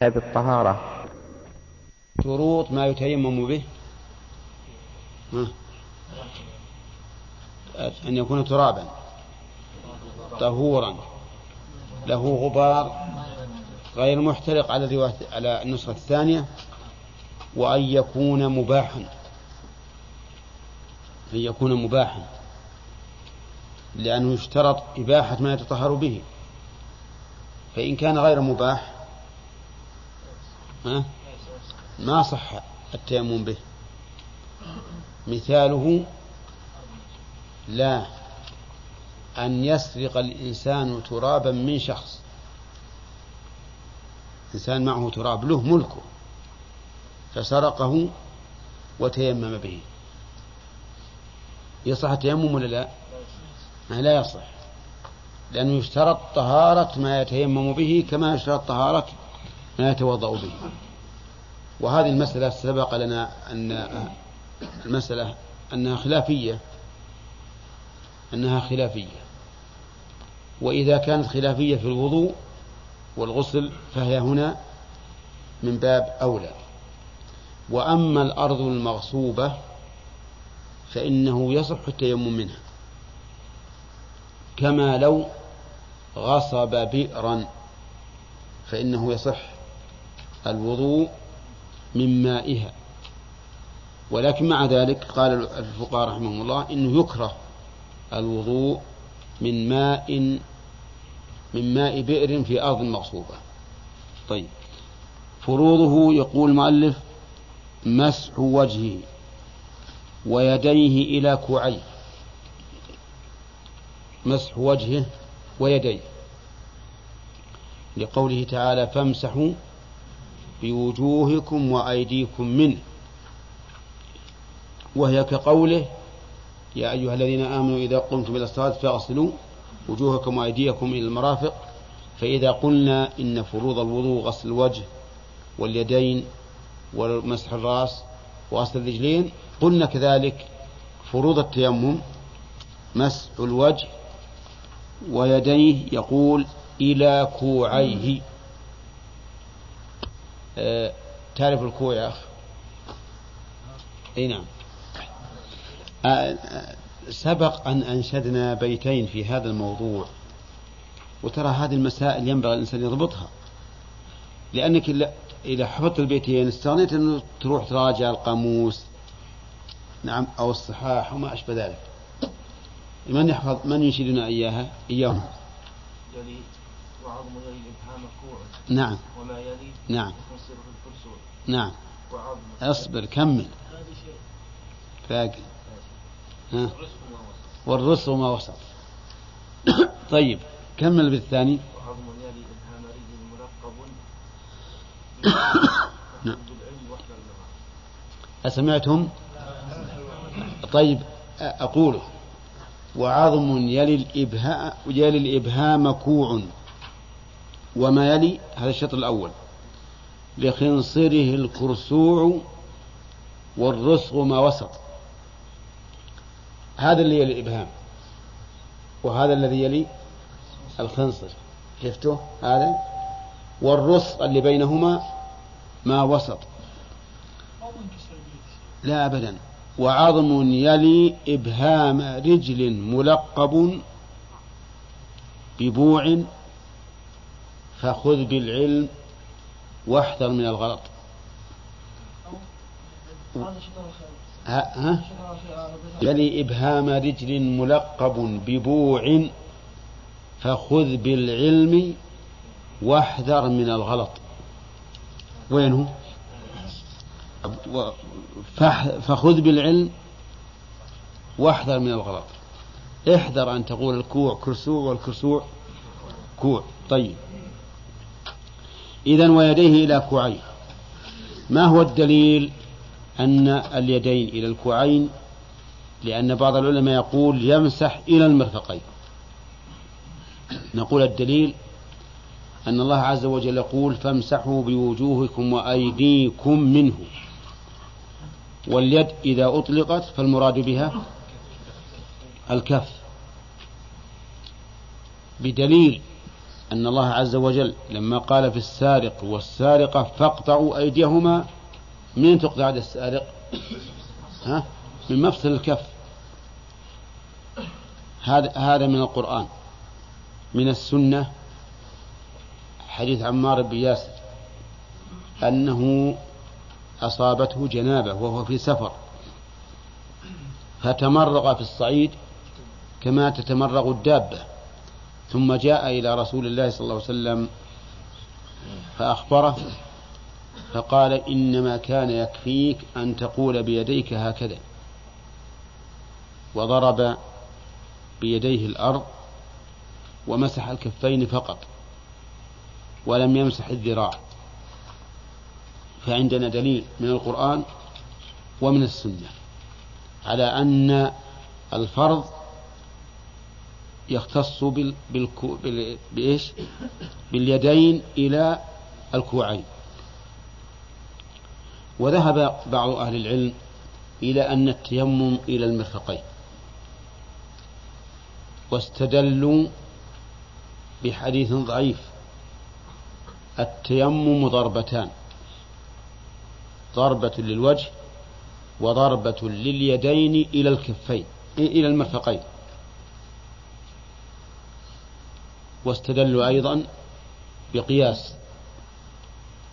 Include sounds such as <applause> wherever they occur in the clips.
بالطهارة شروط ما يتيمم به. أن يكون ترابا. طهورا. له غبار غير محترق على على النسخة الثانية. وأن يكون مباحا. أن يكون مباحا. لأنه يشترط إباحة ما يتطهر به. فإن كان غير مباح ما صح التيمم به. مثاله لا أن يسرق الإنسان ترابا من شخص. إنسان معه تراب له ملكه فسرقه وتيمم به. يصح التيمم ولا لا؟ ما لا يصح لأنه يشترط طهارة ما يتيمم به كما يشترط طهارة ما يتوضأ به. وهذه المسألة سبق لنا أن المسألة أنها خلافية. أنها خلافية. وإذا كانت خلافية في الوضوء والغسل فهي هنا من باب أولى. وأما الأرض المغصوبة فإنه يصح التيمم منها. كما لو غصب بئرا فإنه يصح الوضوء من مائها. ولكن مع ذلك قال الفقهاء رحمهم الله إنه يكره الوضوء من ماء من ماء بئر في أرض مغصوبة. طيب. فروضه يقول المؤلف مسح وجهه ويديه إلى كوعيه. مسح وجهه ويديه. لقوله تعالى فامسحوا بوجوهكم وأيديكم منه. وهي كقوله يا أيها الذين آمنوا إذا قمتم إلى الصلاة فاغسلوا وجوهكم وأيديكم إلى المرافق فإذا قلنا إن فروض الوضوء غسل الوجه واليدين ومسح الرأس وغسل الرجلين قلنا كذلك فروض التيمم مسح الوجه ويديه يقول إلى كوعيه. تعرف الكوع يا أخ أي نعم. أه سبق أن أنشدنا بيتين في هذا الموضوع وترى هذه المسائل ينبغي الإنسان يضبطها. لأنك إذا حفظت البيتين استغنيت أنه تروح تراجع القاموس نعم أو الصحاح وما أشبه ذلك. من يحفظ من ينشدنا إياها؟ إياهم. وعظم يلي الإبهام كوع نعم. وما يلي نعم. يصير في الفرسوع نعم. وعظم. اصبر كمل. فاقل ها؟ والرسل ما وسط. <coughs> طيب كمل بالثاني. وعظم يلي إبهام رجل مرقب <coughs> نعم. أسمعتم؟ طيب أقوله وعظم يلي الإبهام يلي الإبهام كوع. وما يلي؟ هذا الشطر الأول. لخنصره الكرسوع والرسغ ما وسط. هذا اللي يلي الإبهام. وهذا الذي يلي الخنصر. شفته هذا. والرسغ اللي بينهما ما وسط. لا أبدا. وعظم يلي إبهام رجل ملقب ببوع فخذ بالعلم واحذر من الغلط. ها, ها؟ يلي إبهام رجل ملقب ببوع فخذ بالعلم واحذر من الغلط. وينه؟ فخذ بالعلم واحذر من الغلط. احذر أن تقول الكوع كرسوع والكرسوع كوع. طيب. إذا ويديه إلى كوعين ما هو الدليل أن اليدين إلى الكوعين؟ لأن بعض العلماء يقول يمسح إلى المرفقين. نقول الدليل أن الله عز وجل يقول فامسحوا بوجوهكم وأيديكم منه. واليد إذا أطلقت فالمراد بها الكف. بدليل أن الله عز وجل لما قال في السارق والسارقة فاقطعوا أيديهما من تقطع يد السارق؟ ها؟ من مفصل الكف. هذا هذا من القرآن. من السنة. حديث عمار بن ياسر. أنه أصابته جنابة وهو في سفر. فتمرغ في الصعيد كما تتمرغ الدابة. ثم جاء إلى رسول الله صلى الله عليه وسلم فأخبره فقال إنما كان يكفيك أن تقول بيديك هكذا. وضرب بيديه الأرض ومسح الكفين فقط ولم يمسح الذراع. فعندنا دليل من القرآن ومن السنة على أن الفرض يختص بال... بالكو... بال... بإيش؟ باليدين إلى الكوعين. وذهب بعض أهل العلم إلى أن التيمم إلى المرفقين. واستدلوا بحديث ضعيف. التيمم ضربتان. ضربة للوجه وضربة لليدين إلى الكفين إلى المرفقين. واستدلوا أيضا بقياس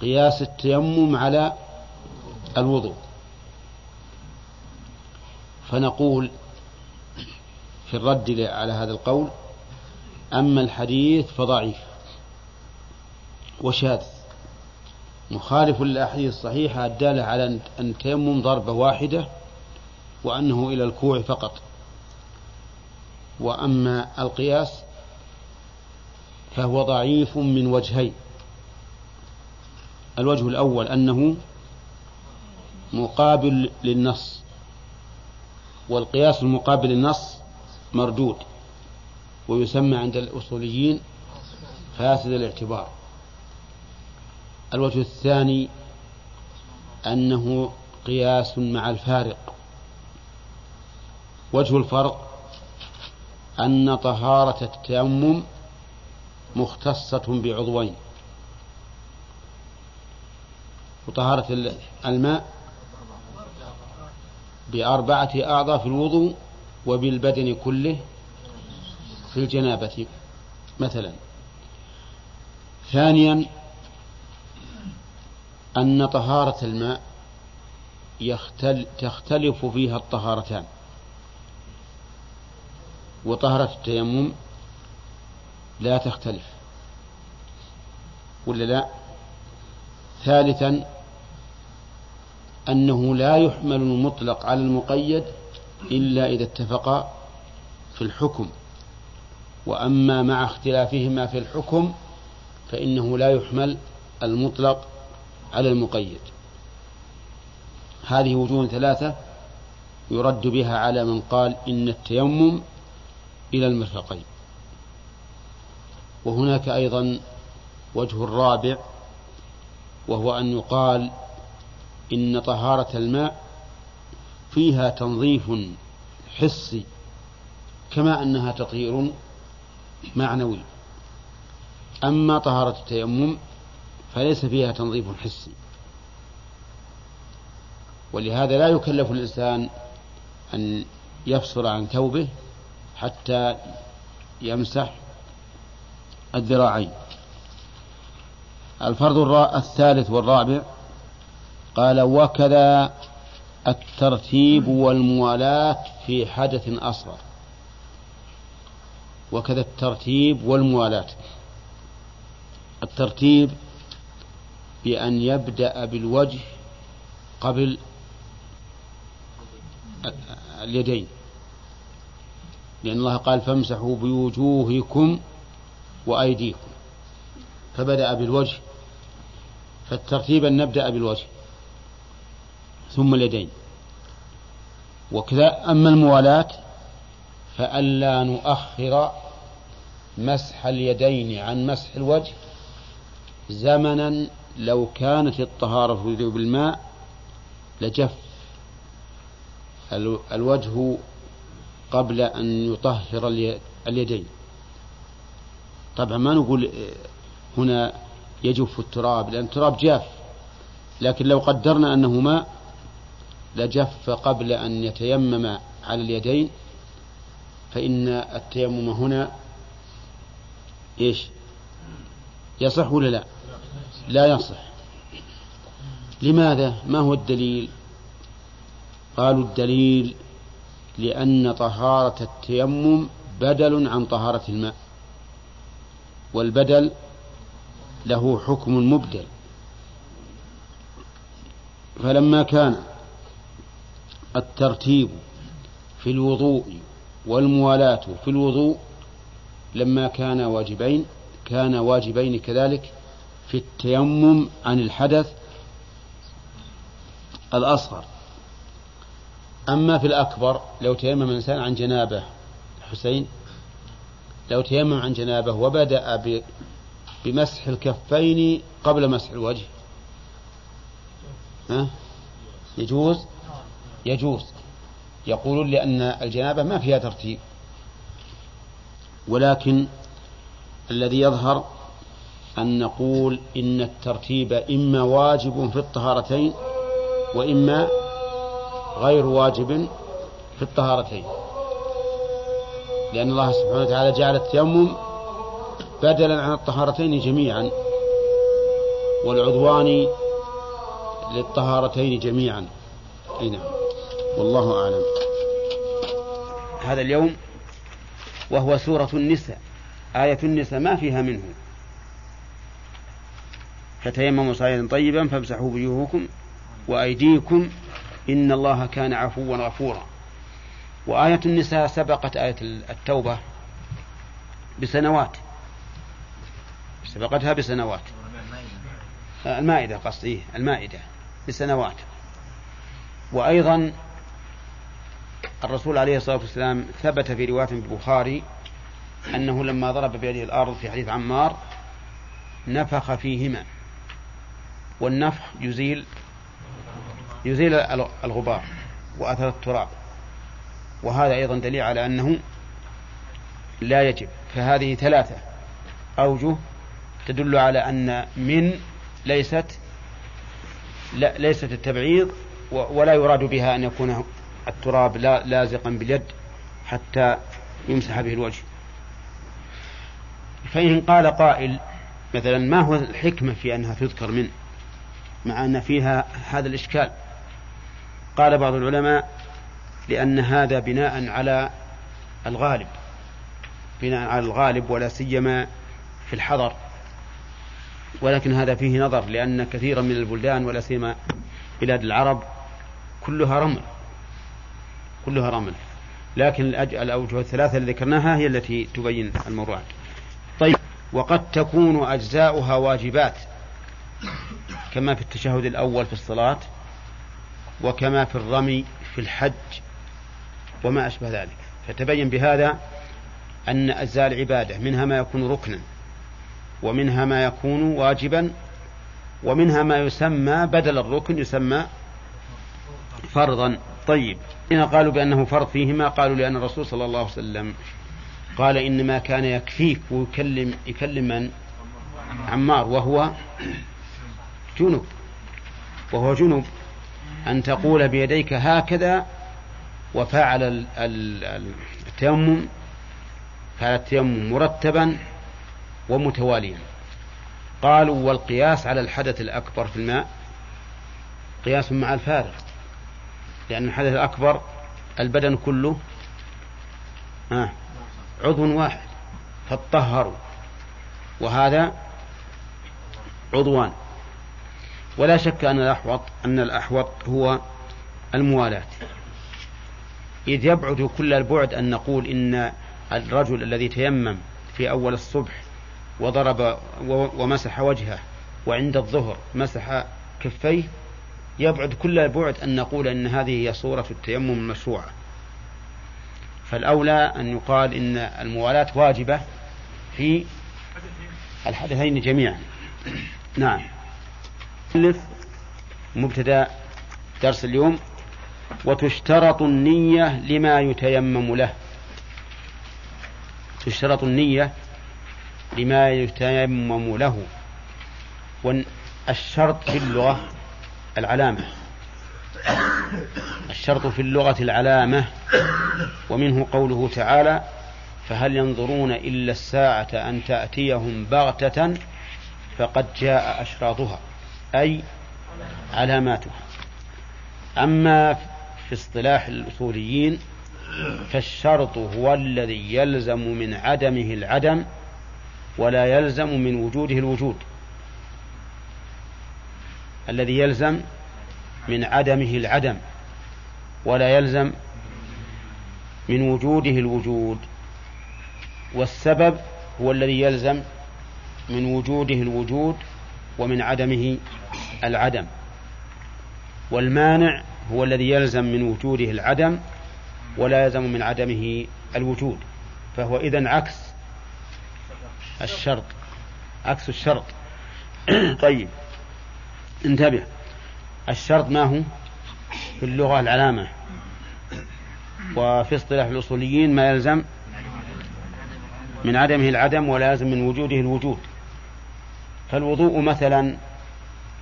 قياس التيمم على الوضوء. فنقول في الرد على هذا القول أما الحديث فضعيف وشاذ. مخالف للأحاديث الصحيحة الدالة على أن التيمم ضربة واحدة وأنه إلى الكوع فقط. وأما القياس فهو ضعيف من وجهين. الوجه الأول أنه مقابل للنص والقياس المقابل للنص مردود ويسمى عند الأصوليين فاسد الاعتبار. الوجه الثاني أنه قياس مع الفارق. وجه الفرق أن طهارة التيمم مختصة بعضوين. وطهارة الماء بأربعة أعضاء في الوضوء وبالبدن كله في الجنابة مثلا. ثانيا أن طهارة الماء يختل تختلف فيها الطهارتان. وطهارة التيمم لا تختلف. ولا لا؟ ثالثا أنه لا يحمل المطلق على المقيد إلا إذا اتفقا في الحكم. وأما مع اختلافهما في الحكم فإنه لا يحمل المطلق على المقيد. هذه وجوه ثلاثة يرد بها على من قال إن التيمم إلى المرفقين. وهناك أيضا وجه الرابع وهو أن يقال إن طهارة الماء فيها تنظيف حسي كما أنها تطهير معنوي. أما طهارة التيمم فليس فيها تنظيف حسي. ولهذا لا يكلف الإنسان أن يفصل عن ثوبه حتى يمسح الذراعين. الفرض الثالث والرابع قال وكذا الترتيب والموالاة في حدث أصغر. وكذا الترتيب والموالاة. الترتيب بأن يبدأ بالوجه قبل اليدين. لأن الله قال فامسحوا بوجوهكم وأيديكم. فبدأ بالوجه فالترتيب أن نبدأ بالوجه. ثم اليدين. وكذا أما الموالاة فألا نؤخر مسح اليدين عن مسح الوجه زمنا لو كانت الطهارة بالماء لجف الوجه قبل أن يطهر اليدين. طبعا ما نقول هنا يجف التراب لأن التراب جاف. لكن لو قدرنا أنه ماء لجف قبل أن يتيمم على اليدين فإن التيمم هنا إيش؟ يصح ولا لا؟ لا يصح. لماذا؟ ما هو الدليل؟ قالوا الدليل لأن طهارة التيمم بدل عن طهارة الماء. والبدل له حكم مبدل. فلما كان الترتيب في الوضوء والموالاة في الوضوء لما كان واجبين كان واجبين كذلك في التيمم عن الحدث الأصغر. أما في الأكبر لو تيمم الإنسان عن جنابه حسين لو تيمم عن جنابه وبدأ بمسح الكفين قبل مسح الوجه. ها؟ يجوز؟ يجوز. يقولون لأن الجنابة ما فيها ترتيب. ولكن الذي يظهر أن نقول إن الترتيب إما واجب في الطهارتين وإما غير واجب في الطهارتين. لأن الله سبحانه وتعالى جعل التيمم بدلا عن الطهارتين جميعا والعضوان للطهارتين جميعا. أي نعم. والله أعلم. هذا اليوم وهو سورة النساء. آية النساء ما فيها منه. فتيمموا صعيدا طيبا فامسحوا وجوهكم وأيديكم إن الله كان عفوا غفورا. وآية النساء سبقت آية التوبة بسنوات. سبقتها بسنوات. المائدة قصدي المائدة بسنوات. وأيضا الرسول عليه الصلاة والسلام ثبت في رواية في البخاري أنه لما ضرب بيده الأرض في حديث عمار نفخ فيهما. والنفخ يزيل يزيل الغبار وأثر التراب. وهذا أيضا دليل على أنه لا يجب. فهذه ثلاثة أوجه تدل على أن من ليست لا ليست التبعيض ولا يراد بها أن يكون التراب لا لازقا باليد حتى يمسح به الوجه. فإن قال قائل مثلا ما هو الحكمة في أنها تذكر من؟ مع أن فيها هذا الإشكال. قال بعض العلماء لأن هذا بناء على الغالب بناء على الغالب ولا سيما في الحضر. ولكن هذا فيه نظر لأن كثيرا من البلدان ولا سيما بلاد العرب كلها رمل كلها رمل. لكن الأوجه الثلاثة اللي ذكرناها هي التي تبين المراد. طيب وقد تكون أجزاؤها واجبات كما في التشهد الأول في الصلاة وكما في الرمي في الحج وما أشبه ذلك. فتبين بهذا أن أجزاء العبادة منها ما يكون ركنا ومنها ما يكون واجبا ومنها ما يسمى بدل الركن يسمى فرضا. طيب هنا قالوا بأنه فرض فيهما قالوا لأن الرسول صلى الله عليه وسلم قال إنما كان يكفيك ويكلم يكلم من؟ عمار وهو جنب وهو جنب أن تقول بيديك هكذا وفعل التيمم فعل التيمم مرتبا ومتواليا. قالوا والقياس على الحدث الأكبر في الماء قياس مع الفارغ لأن الحدث الأكبر البدن كله آه عضو واحد فاطهروا وهذا عضوان. ولا شك أن الأحوط أن الأحوط هو الموالاة. إذ يبعد كل البعد أن نقول إن الرجل الذي تيمم في أول الصبح وضرب ومسح وجهه وعند الظهر مسح كفيه يبعد كل البعد أن نقول أن هذه هي صورة التيمم المشروعة. فالأولى أن يقال إن الموالاة واجبة في الحدثين جميعا. نعم. مبتدأ درس اليوم. وتشترط النية لما يتيمم له. تشترط النية لما يتيمم له. والشرط في اللغة العلامة. الشرط في اللغة العلامة. ومنه قوله تعالى فهل ينظرون إلا الساعة أن تأتيهم بغتة فقد جاء أشراطها أي علاماتها. أما في اصطلاح الأصوليين فالشرط هو الذي يلزم من عدمه العدم ولا يلزم من وجوده الوجود. الذي يلزم من عدمه العدم ولا يلزم من وجوده الوجود. والسبب هو الذي يلزم من وجوده الوجود ومن عدمه العدم. والمانع هو الذي يلزم من وجوده العدم ولا يلزم من عدمه الوجود فهو إذن عكس الشرط عكس الشرط. <clears throat> طيب انتبه الشرط ما هو؟ في اللغة العلامة. وفي اصطلاح الأصوليين ما يلزم من عدمه العدم ولا يلزم من وجوده الوجود. فالوضوء مثلا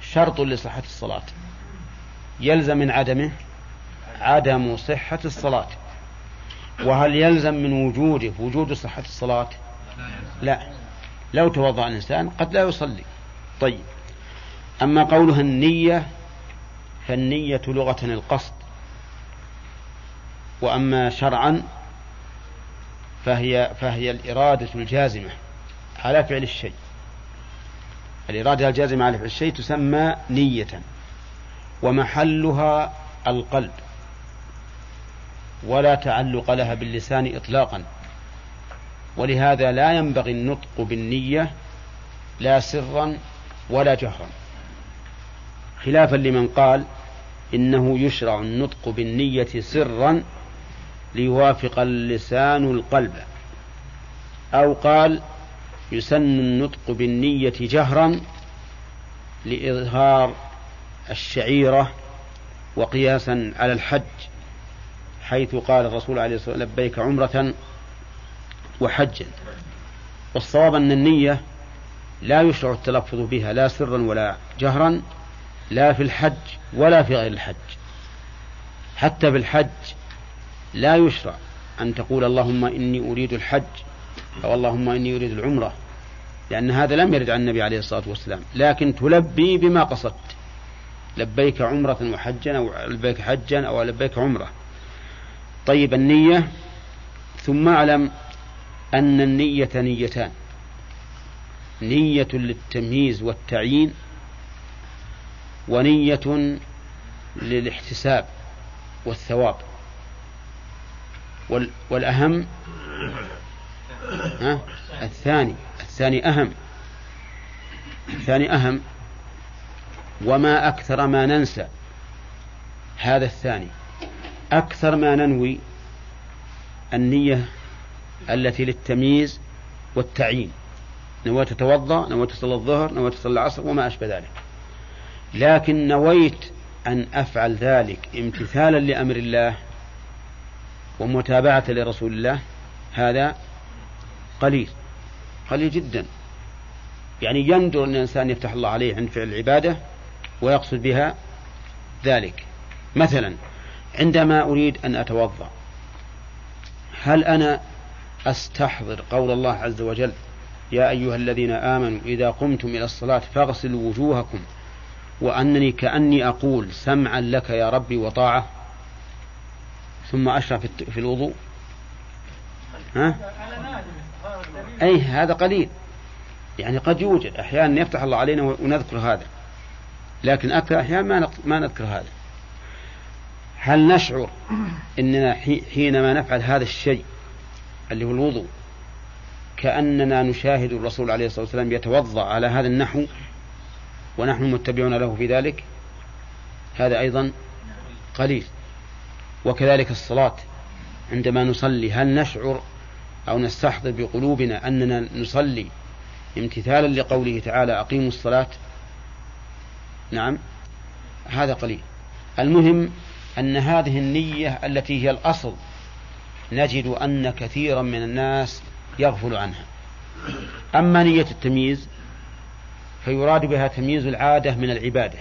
شرط لصحة الصلاة. يلزم من عدمه؟ عدم صحة الصلاة. وهل يلزم من وجوده وجود صحة الصلاة؟ لا. لو توضأ الإنسان قد لا يصلي. طيب. أما قولها النية فالنية لغة القصد. وأما شرعا فهي فهي الإرادة الجازمة على فعل الشيء. الإرادة الجازمة على فعل الشيء تسمى نية. ومحلها القلب. ولا تعلق لها باللسان إطلاقا. ولهذا لا ينبغي النطق بالنية لا سرا ولا جهرا. خلافا لمن قال إنه يشرع النطق بالنية سرا ليوافق اللسان القلب. أو قال يسن النطق بالنية جهرا لإظهار الشعيرة وقياسا على الحج حيث قال الرسول عليه الصلاة والسلام لبيك عمرة وحجا. والصواب أن النية لا يشرع التلفظ بها لا سرا ولا جهرا لا في الحج ولا في غير الحج. حتى في الحج لا يشرع أن تقول اللهم إني أريد الحج أو اللهم إني أريد العمرة لأن هذا لم يرد عن النبي عليه الصلاة والسلام. لكن تلبي بما قصدت. لبيك عمرة وحجا أو لبيك حجا أو لبيك عمرة. طيب النية. ثم أعلم أن النية نيتان. نية للتمييز والتعيين ونية للاحتساب والثواب. والأهم ها؟ الثاني. الثاني أهم. الثاني أهم وما أكثر ما ننسى. هذا الثاني. أكثر ما ننوي النية التي للتمييز والتعيين. نويت تتوضأ نويت تصلي الظهر نويت تصلي العصر وما أشبه ذلك. لكن نويت أن أفعل ذلك امتثالا لأمر الله ومتابعة لرسول الله هذا قليل قليل جدا. يعني يندر أن الإنسان يفتح الله عليه عند فعل العبادة ويقصد بها ذلك. مثلا عندما أريد أن أتوضأ هل أنا أستحضر قول الله عز وجل يا أيها الذين آمنوا إذا قمتم إلى الصلاة فاغسلوا وجوهكم وأنني كأني أقول سمعا لك يا ربي وطاعة ثم أشرع في الوضوء؟ ها؟ أي هذا قليل. يعني قد يوجد أحيانا يفتح الله علينا ونذكر هذا. لكن أكثر أحيانا ما ما نذكر هذا. هل نشعر أننا حينما نفعل هذا الشيء اللي هو الوضوء كأننا نشاهد الرسول عليه الصلاة والسلام يتوضأ على هذا النحو ونحن متبعون له في ذلك؟ هذا أيضا قليل. وكذلك الصلاة. عندما نصلي هل نشعر أو نستحضر بقلوبنا أننا نصلي امتثالا لقوله تعالى أقيموا الصلاة؟ نعم. هذا قليل. المهم أن هذه النية التي هي الأصل نجد أن كثيرا من الناس يغفل عنها. أما نية التمييز فيراد بها تمييز العادة من العبادة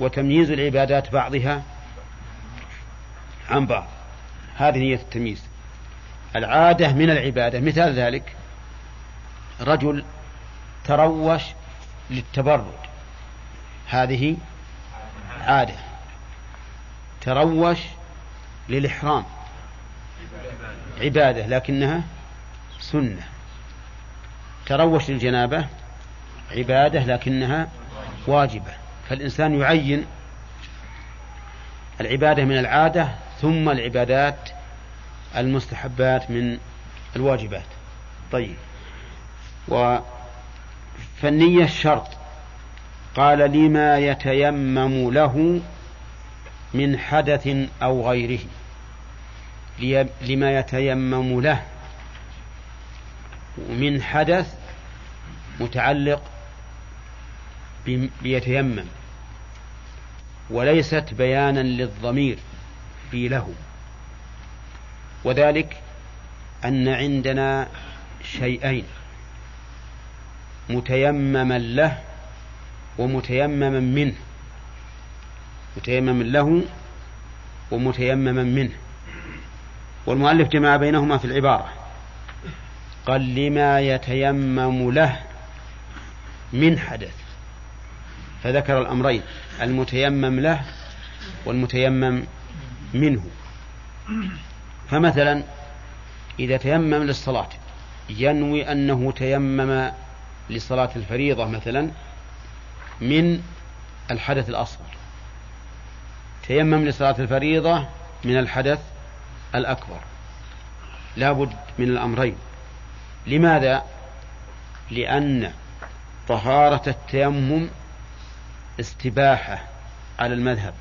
وتمييز العبادات بعضها عن بعض. هذه نية التمييز. العادة من العبادة مثال ذلك رجل تروش للتبرد. هذه عادة. تروش للإحرام. عبادة لكنها سنة. تروش للجنابة عبادة لكنها واجبة. فالإنسان يعين العبادة من العادة ثم العبادات المستحبات من الواجبات. طيب. و فالنية الشرط قال لما يتيمم له من حدث أو غيره. لما يتيمم له من حدث متعلق بيتيمم وليست بيانا للضمير في له. وذلك أن عندنا شيئين متيمما له ومتيمما منه. متيمما له ومتيمما منه. والمؤلف جمع بينهما في العبارة. قال لما يتيمم له من حدث. فذكر الأمرين المتيمم له والمتيمم منه. فمثلا إذا تيمم للصلاة ينوي أنه تيمم لصلاة الفريضة مثلا من الحدث الأصغر. تيمم لصلاة الفريضة من الحدث الأكبر. لا بد من الأمرين. لماذا؟ لأن طهارة التيمم استباحة على المذهب.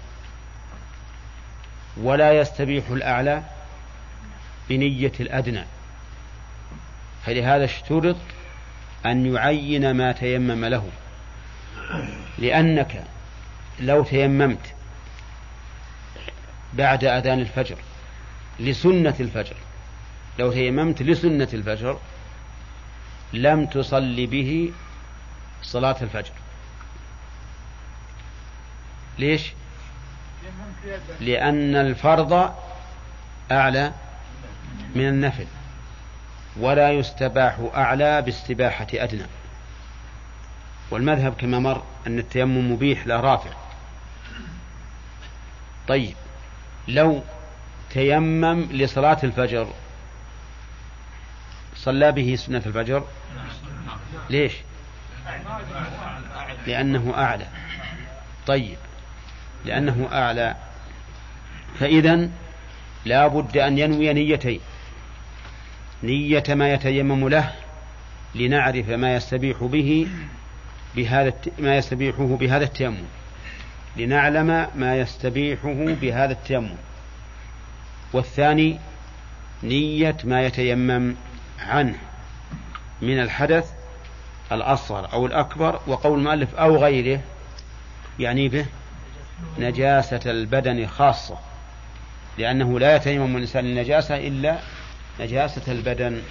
ولا يستبيح الأعلى بنية الأدنى. فلهذا اشترط أن يعين ما تيمم له. لأنك لو تيممت بعد أذان الفجر لسنة الفجر لو تيممت لسنة الفجر لم تصل به صلاة الفجر. ليش؟ لأن الفرض أعلى من النفل ولا يستباح أعلى باستباحة أدنى. والمذهب كما مر أن التيمم مبيح لا رافع. طيب لو تيمم لصلاة الفجر صلى به سنة الفجر؟ ليش؟ لأنه أعلى. طيب لأنه أعلى. فإذا لا بد أن ينوي نيتين. نية ما يتيمم له لنعرف ما يستبيح به بهذا ما يستبيحه بهذا التيمم. لنعلم ما يستبيحه بهذا التيمم. والثاني نية ما يتيمم عنه من الحدث الأصغر أو الأكبر وقول المؤلف أو غيره يعني به نجاسة البدن خاصة. لأنه لا يتيمم الإنسان النجاسة إلا نجاسة البدن.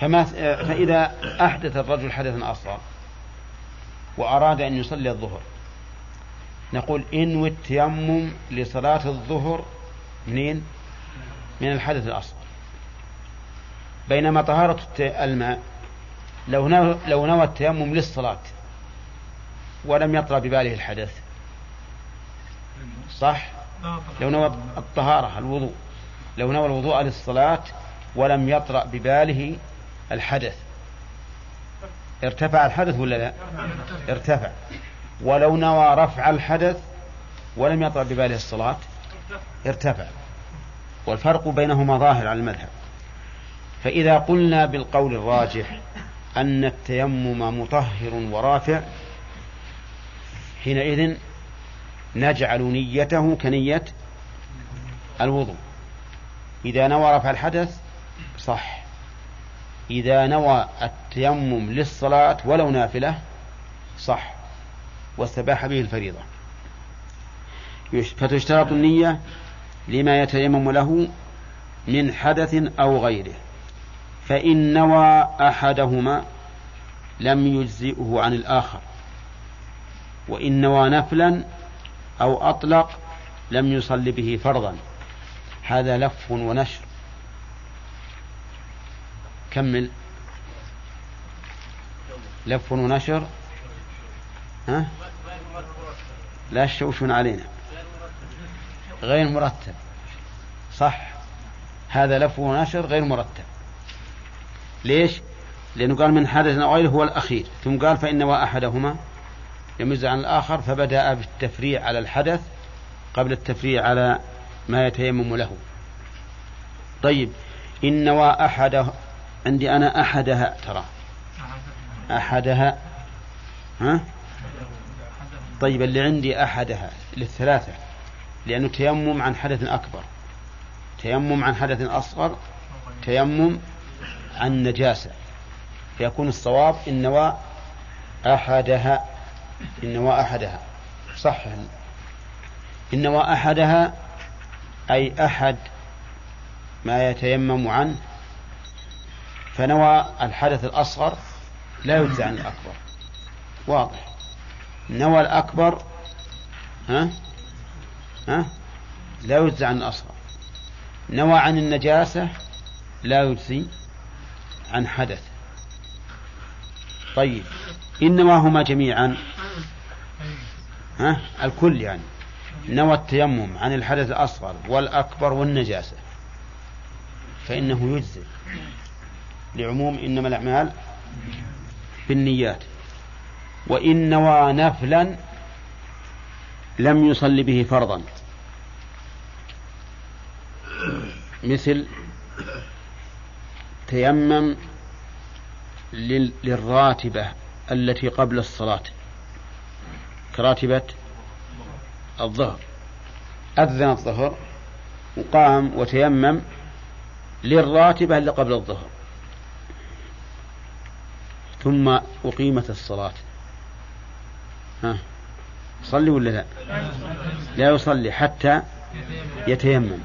فما فإذا أحدث الرجل حدثا أصغر وأراد أن يصلي الظهر. نقول إنوي التيمم لصلاة الظهر منين؟ من الحدث الأصغر. بينما طهارة الماء لو نوى, لو نوى التيمم للصلاة ولم يطرأ بباله الحدث. صح؟ لو نوى الطهارة الوضوء. لو نوى الوضوء للصلاة ولم يطرأ بباله الحدث. ارتفع الحدث ولا لا؟ ارتفع. ولو نوى رفع الحدث ولم يطرأ بباله الصلاة ارتفع. والفرق بينهما ظاهر على المذهب. فإذا قلنا بالقول الراجح أن التيمم مطهر ورافع حينئذ نجعل نيته كنية الوضوء. إذا نوى رفع الحدث صح. إذا نوى التيمم للصلاة ولو نافلة صح. واستباح به الفريضة. فتشترط النية لما يتيمم له من حدث أو غيره. فإن نوى أحدهما لم يجزئه عن الآخر. وإن نوى نفلا أو أطلق لم يصل به فرضا. هذا لف ونشر. كمل. لف ونشر. ها؟ لا تشوشون علينا. غير مرتب. صح. هذا لف ونشر غير مرتب. ليش؟ لأنه قال من حدث أو هو الأخير. ثم قال فإن أحدهما يمز عن الآخر فبدأ بالتفريع على الحدث قبل التفريع على ما يتيمم له. طيب. إن أحد عندي أنا أحدها. ترى. أحدها. ها؟ طيب اللي عندي أحدها للثلاثة لأنه تيمم عن حدث أكبر. تيمم عن حدث أصغر تيمم عن نجاسة. فيكون الصواب إن نوى أحدها إن نوى أحدها. صح؟ إن نوى أحدها أي أحد ما يتيمم عنه فنوى الحدث الأصغر لا يجزى عن الأكبر. واضح. نوى الأكبر ها؟ ها؟ لا يجزى عن الأصغر. نوى عن النجاسة لا يجزي عن حدث. طيب. إن نواهما جميعا ها؟ الكل يعني. نوى التيمم عن الحدث الأصغر والأكبر والنجاسة. فإنه يجزي. لعموم إنما الأعمال بالنيات. وإن نوى نفلا لم يصل به فرضا. مثل تيمم للراتبة التي قبل الصلاة. كراتبة الظهر. أذن الظهر وقام وتيمم للراتبة اللي قبل الظهر. ثم أقيمت الصلاة. ها. صلي ولا لا؟ لا يصلي حتى يتيمم.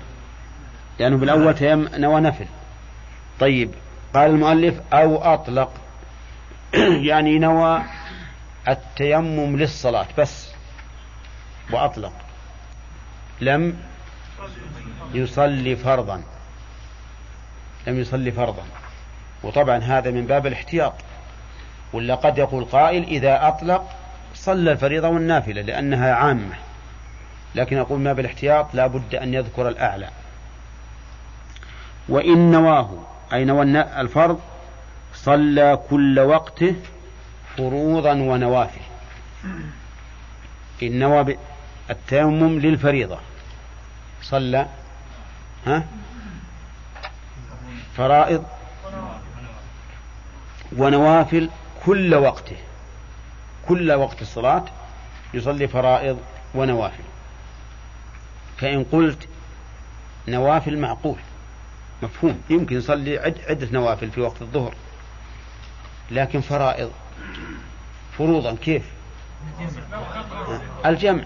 لأنه بالأول تيمم نوى نفل. طيب قال المؤلف أو أطلق. <clears throat> يعني نوى التيمم للصلاة بس وأطلق. لم يصلي فرضا. لم يصلي فرضا. وطبعا هذا من باب الاحتياط. ولا قد يقول قائل إذا أطلق صلى الفريضة والنافلة لأنها عامة. لكن أقول ما بالاحتياط لا بد أن يذكر الأعلى. وإن نواه أي نوى الفرض صلى كل وقته فروضا ونوافل. إن نوى التيمم للفريضة. صلى ها؟ فرائض ونوافل. كل وقته كل وقت الصلاة يصلي فرائض ونوافل. فإن قلت نوافل معقول مفهوم. يمكن يصلي عدة نوافل في وقت الظهر لكن فرائض. فروضا كيف؟ الجمع.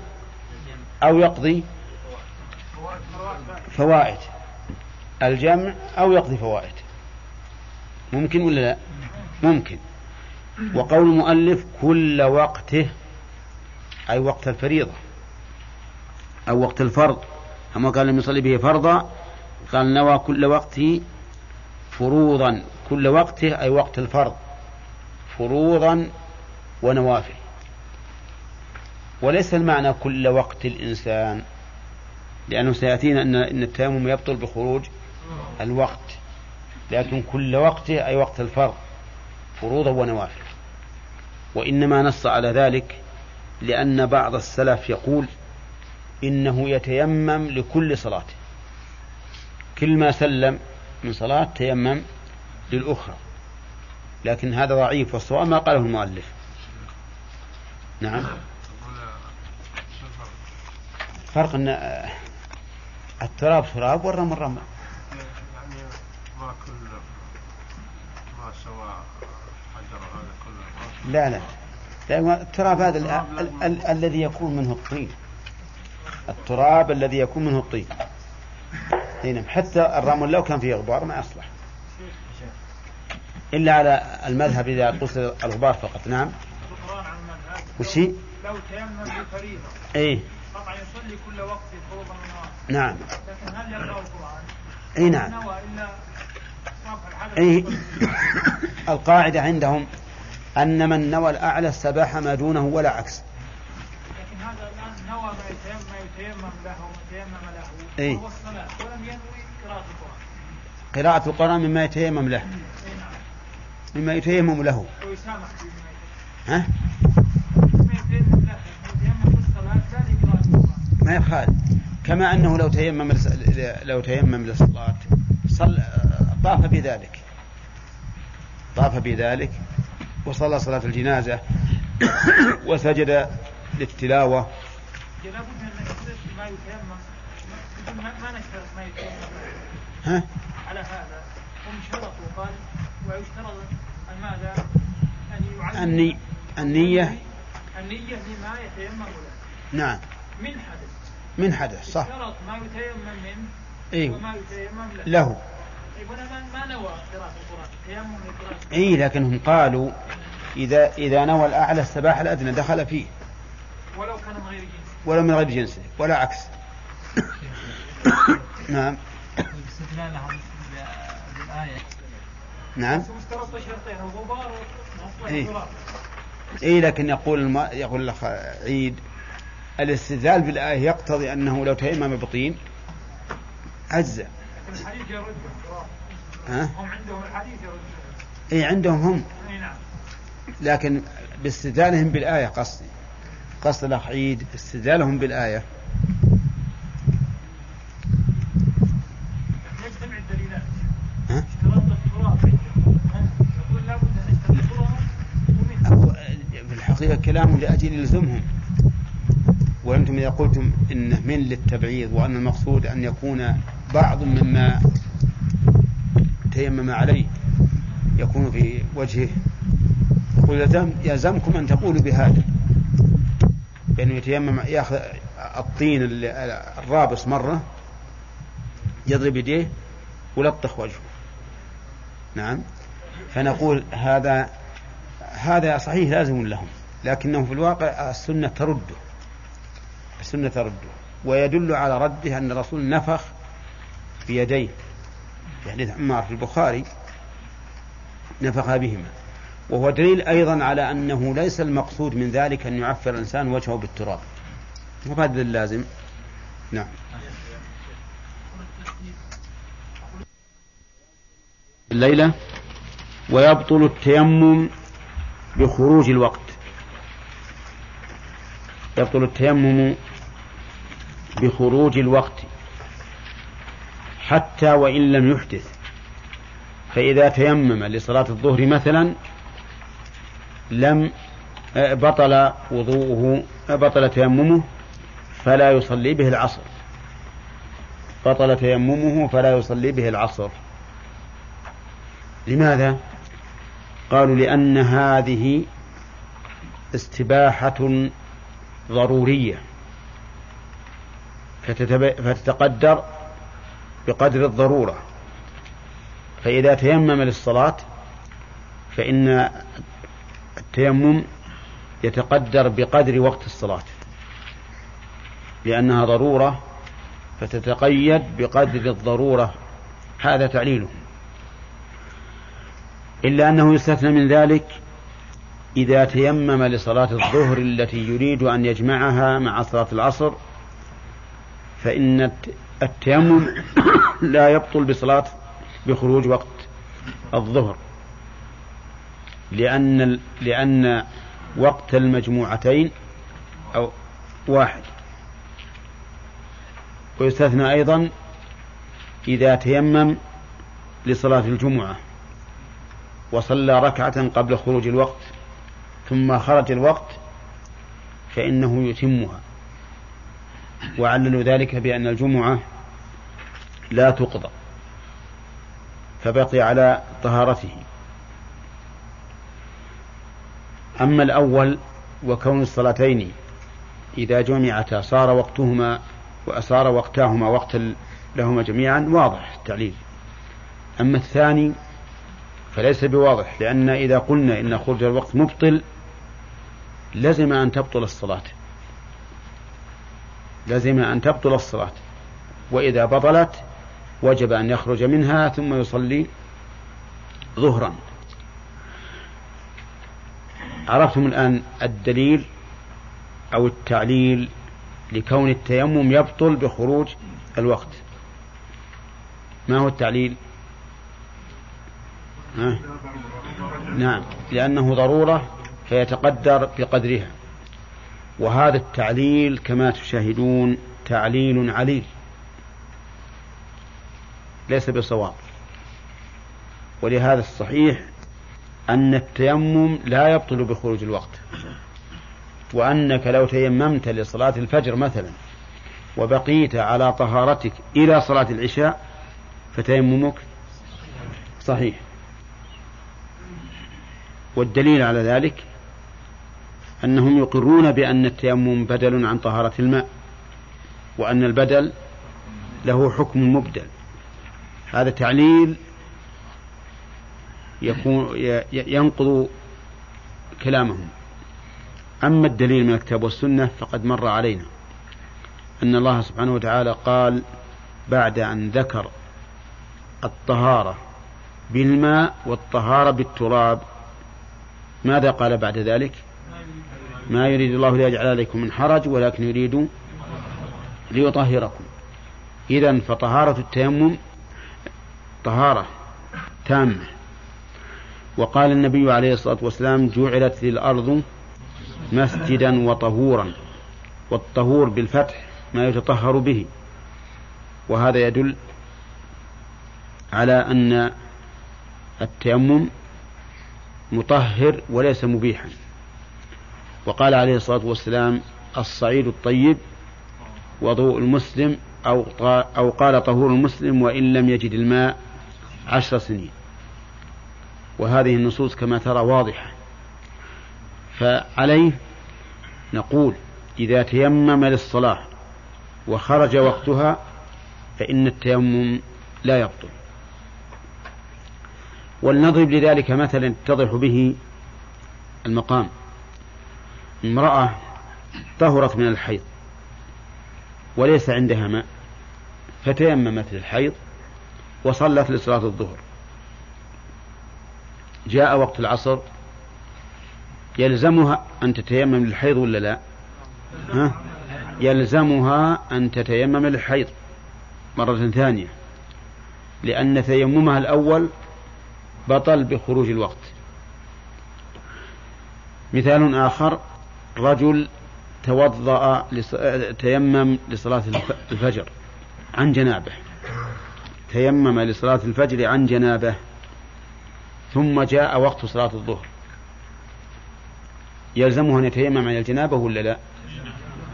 أو يقضي فوائد. الجمع أو يقضي فوائد. ممكن ولا لا؟ ممكن. وقول المؤلف كل وقته أي وقت الفريضة أو وقت الفرض. أما قال لم يصلي به فرضا قال نوى كل وقته فروضا. كل وقته أي وقت الفرض فروضا ونوافل. وليس المعنى كل وقت الإنسان لأنه سيأتينا أن إن التيمم يبطل بخروج الوقت. لكن كل وقته أي وقت الفرض فروضا ونوافل. وإنما نص على ذلك لأن بعض السلف يقول إنه يتيمم لكل صلاة كل ما سلم من صلاة تيمم للأخرى. لكن هذا ضعيف والصواب ما قاله المؤلف. نعم. فرق إن التراب تراب والرمل رمل يعني ما كل ما كله لا لا. التراب هذا الذي يكون منه الطين. التراب الذي يكون منه الطين. نعم. حتى الرمل لو كان فيه غبار ما يصلح إلا على المذهب إذا قصد الغبار فقط. نعم. وش لو تيمم بفريضة إيه طبعا يصلي كل وقت فروضا نعم. لكن هل يقرأ القرآن؟ إي نعم. اي <coughs> القاعدة عندهم أن من نوى الأعلى استباح ما دونه ولا عكس. لكن هذا الآن نوى ما يتيمم له ويتيمم له. إيه؟ وهو الصلاة. ولم ينوي قراءة القرآن. قراءة القرآن مما يتيمم له. مما يتيمم له. ها؟ ما يخالف. كما أنه لو تيمم لو تيمم للصلاة صل طاف بذلك طاف بذلك وصلى صلاة الجنازة <coughs> وسجد للتلاوة ها؟ على هذا هم شرطوا قال ويشترط ماذا؟ أن يعلم النية النية النية لما يتيمم له نعم من حدث من حدث صح شرط ما يتيمم منه إيه؟ وما يتيمم له, له. اي لكنهم قالوا إذا إذا نوى الأعلى السباح الأدنى دخل فيه. ولو كان من غير جنسه ولو من غير جنسه ولا عكس. <coughs> نعم. استدلالهم نعم. شرطين الغبار إيه؟ إيه لكن يقول الم... يقول الأخ عيد الاستدلال بالآية يقتضي أنه لو تيمم بطين أجزأ الحديث يرد. ها؟ هم عندهم الحديث يرد. اي عندهم هم. إي نعم. لكن باستدلالهم بالآية قصدي. قصد الأخ عيد استدلالهم بالآية. يجتمع الدليلات. ها؟ في الحقيقة كلام لأجل يلزمهم وأنتم إذا قلتم إنه من للتبعيض وأن المقصود أن يكون بعض مما تيمم عليه يكون في وجهه. يقول يلزم يلزمكم أن تقولوا بهذا. بأنه يتيمم يأخذ الطين الرابص مرة يضرب يديه ولطخ وجهه. نعم. فنقول هذا هذا صحيح لازم لهم لكنه في الواقع السنة ترده. السنة ترده ويدل على رده أن الرسول نفخ بيديه في حديث عمار في البخاري نفخ بهما. وهو دليل أيضا على أنه ليس المقصود من ذلك أن يعفر الإنسان وجهه بالتراب. وهذا اللازم نعم. الليلة ويبطل التيمم بخروج الوقت. يبطل التيمم بخروج الوقت حتى وإن لم يحدث. فإذا تيمم لصلاة الظهر مثلا لم آه، بطل وضوءه آه، بطل تيممه فلا يصلي به العصر. بطل تيممه فلا يصلي به العصر. لماذا؟ قالوا لأن هذه استباحة ضرورية. فتتقدر بقدر الضرورة. فإذا تيمم للصلاة فإن التيمم يتقدر بقدر وقت الصلاة. لأنها ضرورة فتتقيد بقدر الضرورة. هذا تعليله. إلا أنه يستثنى من ذلك إذا تيمم لصلاة الظهر التي يريد أن يجمعها مع صلاة العصر فإن التيمم <coughs> لا يبطل بصلاة بخروج وقت الظهر. لأن لأن وقت المجموعتين أو واحد. ويستثنى أيضا إذا تيمم لصلاة الجمعة وصلى ركعة قبل خروج الوقت ثم خرج الوقت فإنه يتمها. وعللوا ذلك بأن الجمعة لا تقضى فبقي على طهارته. أما الأول وكون الصلاتين إذا جمعتا صار وقتهما وأصار وقتاهما وقتا لهما جميعا واضح التعليل. أما الثاني فليس بواضح لأن إذا قلنا إن خروج الوقت مبطل لزم أن تبطل الصلاة. لزم أن تبطل الصلاة. وإذا بطلت وجب أن يخرج منها ثم يصلي ظهرا. عرفتم الآن الدليل أو التعليل لكون التيمم يبطل بخروج الوقت. ما هو التعليل؟ ها؟ نعم. لأنه ضرورة فيتقدر بقدرها. وهذا التعليل كما تشاهدون تعليل عليل. ليس بصواب. ولهذا الصحيح أن التيمم لا يبطل بخروج الوقت. وأنك لو تيممت لصلاة الفجر مثلا وبقيت على طهارتك إلى صلاة العشاء فتيممك صحيح. والدليل على ذلك أنهم يقرون بأن التيمم بدل عن طهارة الماء وأن البدل له حكم مبدل. هذا تعليل يكون ينقض كلامهم. أما الدليل من الكتاب والسنة فقد مر علينا أن الله سبحانه وتعالى قال بعد أن ذكر الطهارة بالماء والطهارة بالتراب ماذا قال بعد ذلك؟ ما يريد الله ليجعل عليكم من حرج ولكن يريد ليطهركم. إذا فطهارة التيمم طهارة تامة. وقال النبي عليه الصلاة والسلام جعلت للأرض مسجدا وطهورا والطهور بالفتح ما يتطهر به. وهذا يدل على أن التيمم مطهر وليس مبيحا. وقال عليه الصلاة والسلام الصعيد الطيب وضوء المسلم أو, أو قال طهور المسلم وإن لم يجد الماء عشر سنين. وهذه النصوص كما ترى واضحة. فعليه نقول إذا تيمم للصلاة وخرج وقتها فإن التيمم لا يبطل. ولنضرب لذلك مثلا يتضح به المقام. امرأة طهرت من الحيض وليس عندها ماء فتيممت للحيض وصلت لصلاة الظهر. جاء وقت العصر يلزمها أن تتيمم للحيض ولا لا؟ ها؟ يلزمها أن تتيمم للحيض مرة ثانية لأن تيممها الأول بطل بخروج الوقت. مثال آخر رجل توضأ تيمم لصلاة الفجر عن جنابه. تيمم لصلاة الفجر عن جنابه. ثم جاء وقت صلاة الظهر. يلزمه أن يتيمم عن الجنابة ولا لا؟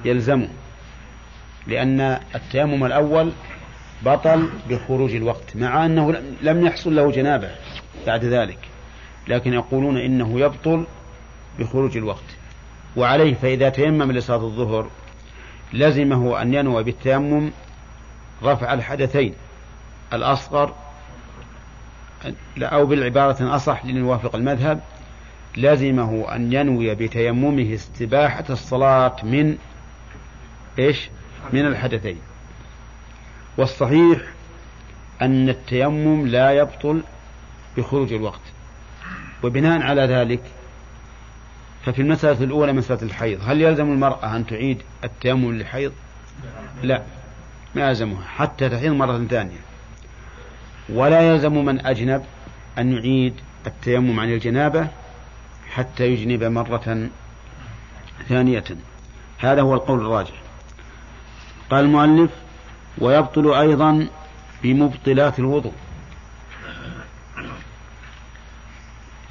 يلزمه. لأن التيمم الأول بطل بخروج الوقت مع أنه لم يحصل له جنابة بعد ذلك. لكن يقولون إنه يبطل بخروج الوقت. وعليه فإذا تيمم لصلاة الظهر لزمه أن ينوى بالتيمم رفع الحدثين الأصغر أو بالعبارة أصح لنوافق المذهب لزمه أن ينوي بتيممه استباحة الصلاة من إيش؟ من الحدثين. والصحيح أن التيمم لا يبطل بخروج الوقت. وبناء على ذلك ففي المسألة الأولى مسألة الحيض. هل يلزم المرأة أن تعيد التيمم للحيض؟ لا. ما يلزمها. حتى تحيض مرة ثانية. ولا يلزم من أجنب أن يعيد التيمم عن الجنابة حتى يجنب مرة ثانية. هذا هو القول الراجح. قال المؤلف ويبطل أيضا بمبطلات الوضوء.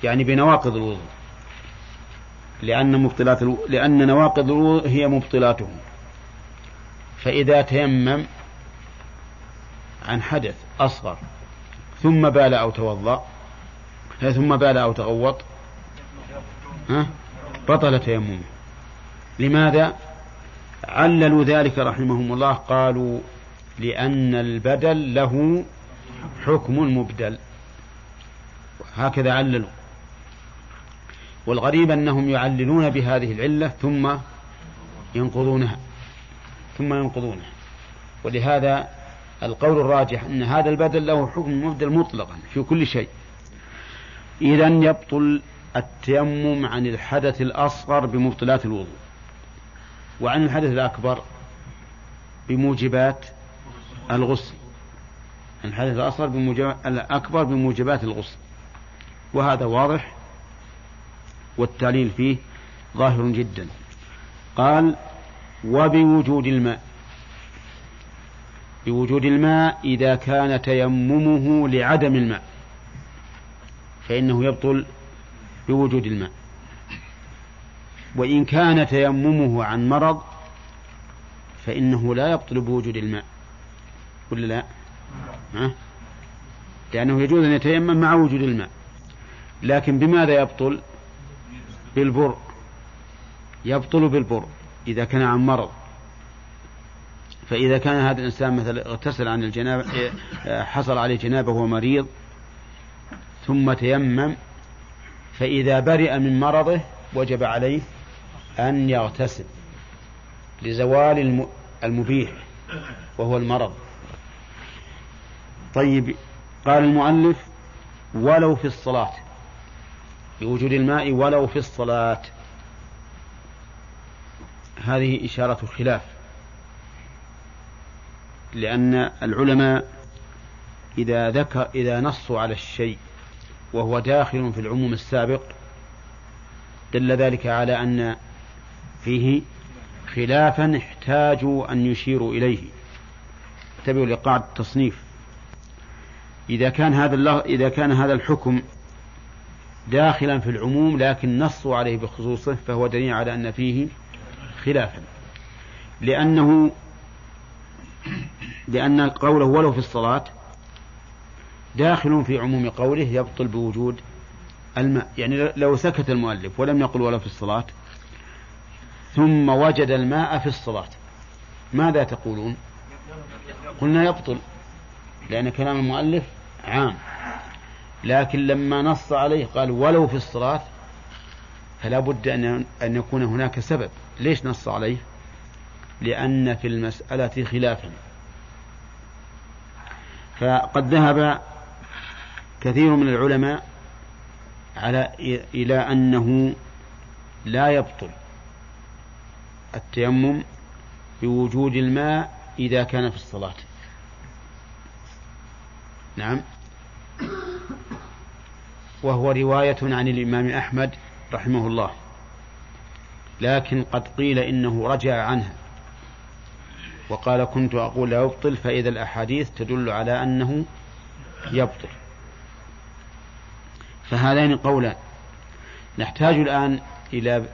يعني بنواقض الوضوء. لأن مبطلات ألو... لأن نواقض الوضوء هي مبطلاته فإذا تيمم عن حدث أصغر ثم بال أو توضأ ثم بال أو تغوط ها؟ بطل تيممه. لماذا؟ عللوا ذلك رحمهم الله قالوا لأن البدل له حكم مبدل. هكذا عللوا. والغريب أنهم يعللون بهذه العلة ثم ينقضونها. ثم ينقضونها. ولهذا القول الراجح أن هذا البدل له حكم مبدل مطلقا في كل شيء. إذا يبطل التيمم عن الحدث الأصغر بمبطلات الوضوء وعن الحدث الأكبر بموجبات الغسل الحدث الأصغر بموجبات الأكبر بموجبات الغسل. وهذا واضح والتعليل فيه ظاهر جدا قال وبوجود الماء بوجود الماء إذا كان تيممه لعدم الماء فإنه يبطل بوجود الماء وإن كان تيممه عن مرض فإنه لا يبطل بوجود الماء ولا لا؟ ها؟ لأنه يجوز أن يتيمم مع وجود الماء لكن بماذا يبطل؟ بالبر يبطل بالبر إذا كان عن مرض. فإذا كان هذا الإنسان مثلا اغتسل عن الجنابة حصل عليه جنابة وهو مريض ثم تيمم فإذا برئ من مرضه وجب عليه أن يغتسل لزوال المبيح وهو المرض. طيب قال المؤلف ولو في الصلاة بوجود الماء ولو في الصلاة. هذه إشارة خلاف لأن العلماء إذا ذكر إذا نصوا على الشيء وهو داخل في العموم السابق دل ذلك على أن فيه خلافا احتاجوا أن يشيروا إليه. انتبهوا لقاعدة التصنيف. إذا كان هذا إذا كان هذا الحكم داخلا في العموم لكن نصوا عليه بخصوصه فهو دليل على أن فيه خلافا لأنه لأن قوله ولو في الصلاة داخل في عموم قوله يبطل بوجود الماء يعني لو سكت المؤلف ولم يقل ولو في الصلاة ثم وجد الماء في الصلاة. ماذا تقولون؟ قلنا يبطل لأن كلام المؤلف عام. لكن لما نص عليه قال ولو في الصلاة فلا بد أن أن يكون هناك سبب. ليش نص عليه؟ لأن في المسألة خلافا. فقد ذهب كثير من العلماء على إلى أنه لا يبطل التيمم بوجود الماء إذا كان في الصلاة. نعم. وهو رواية عن الإمام أحمد رحمه الله. لكن قد قيل إنه رجع عنها. وقال كنت أقول لا يبطل فإذا الأحاديث تدل على أنه يبطل. فهذان قولان. نحتاج الآن إلى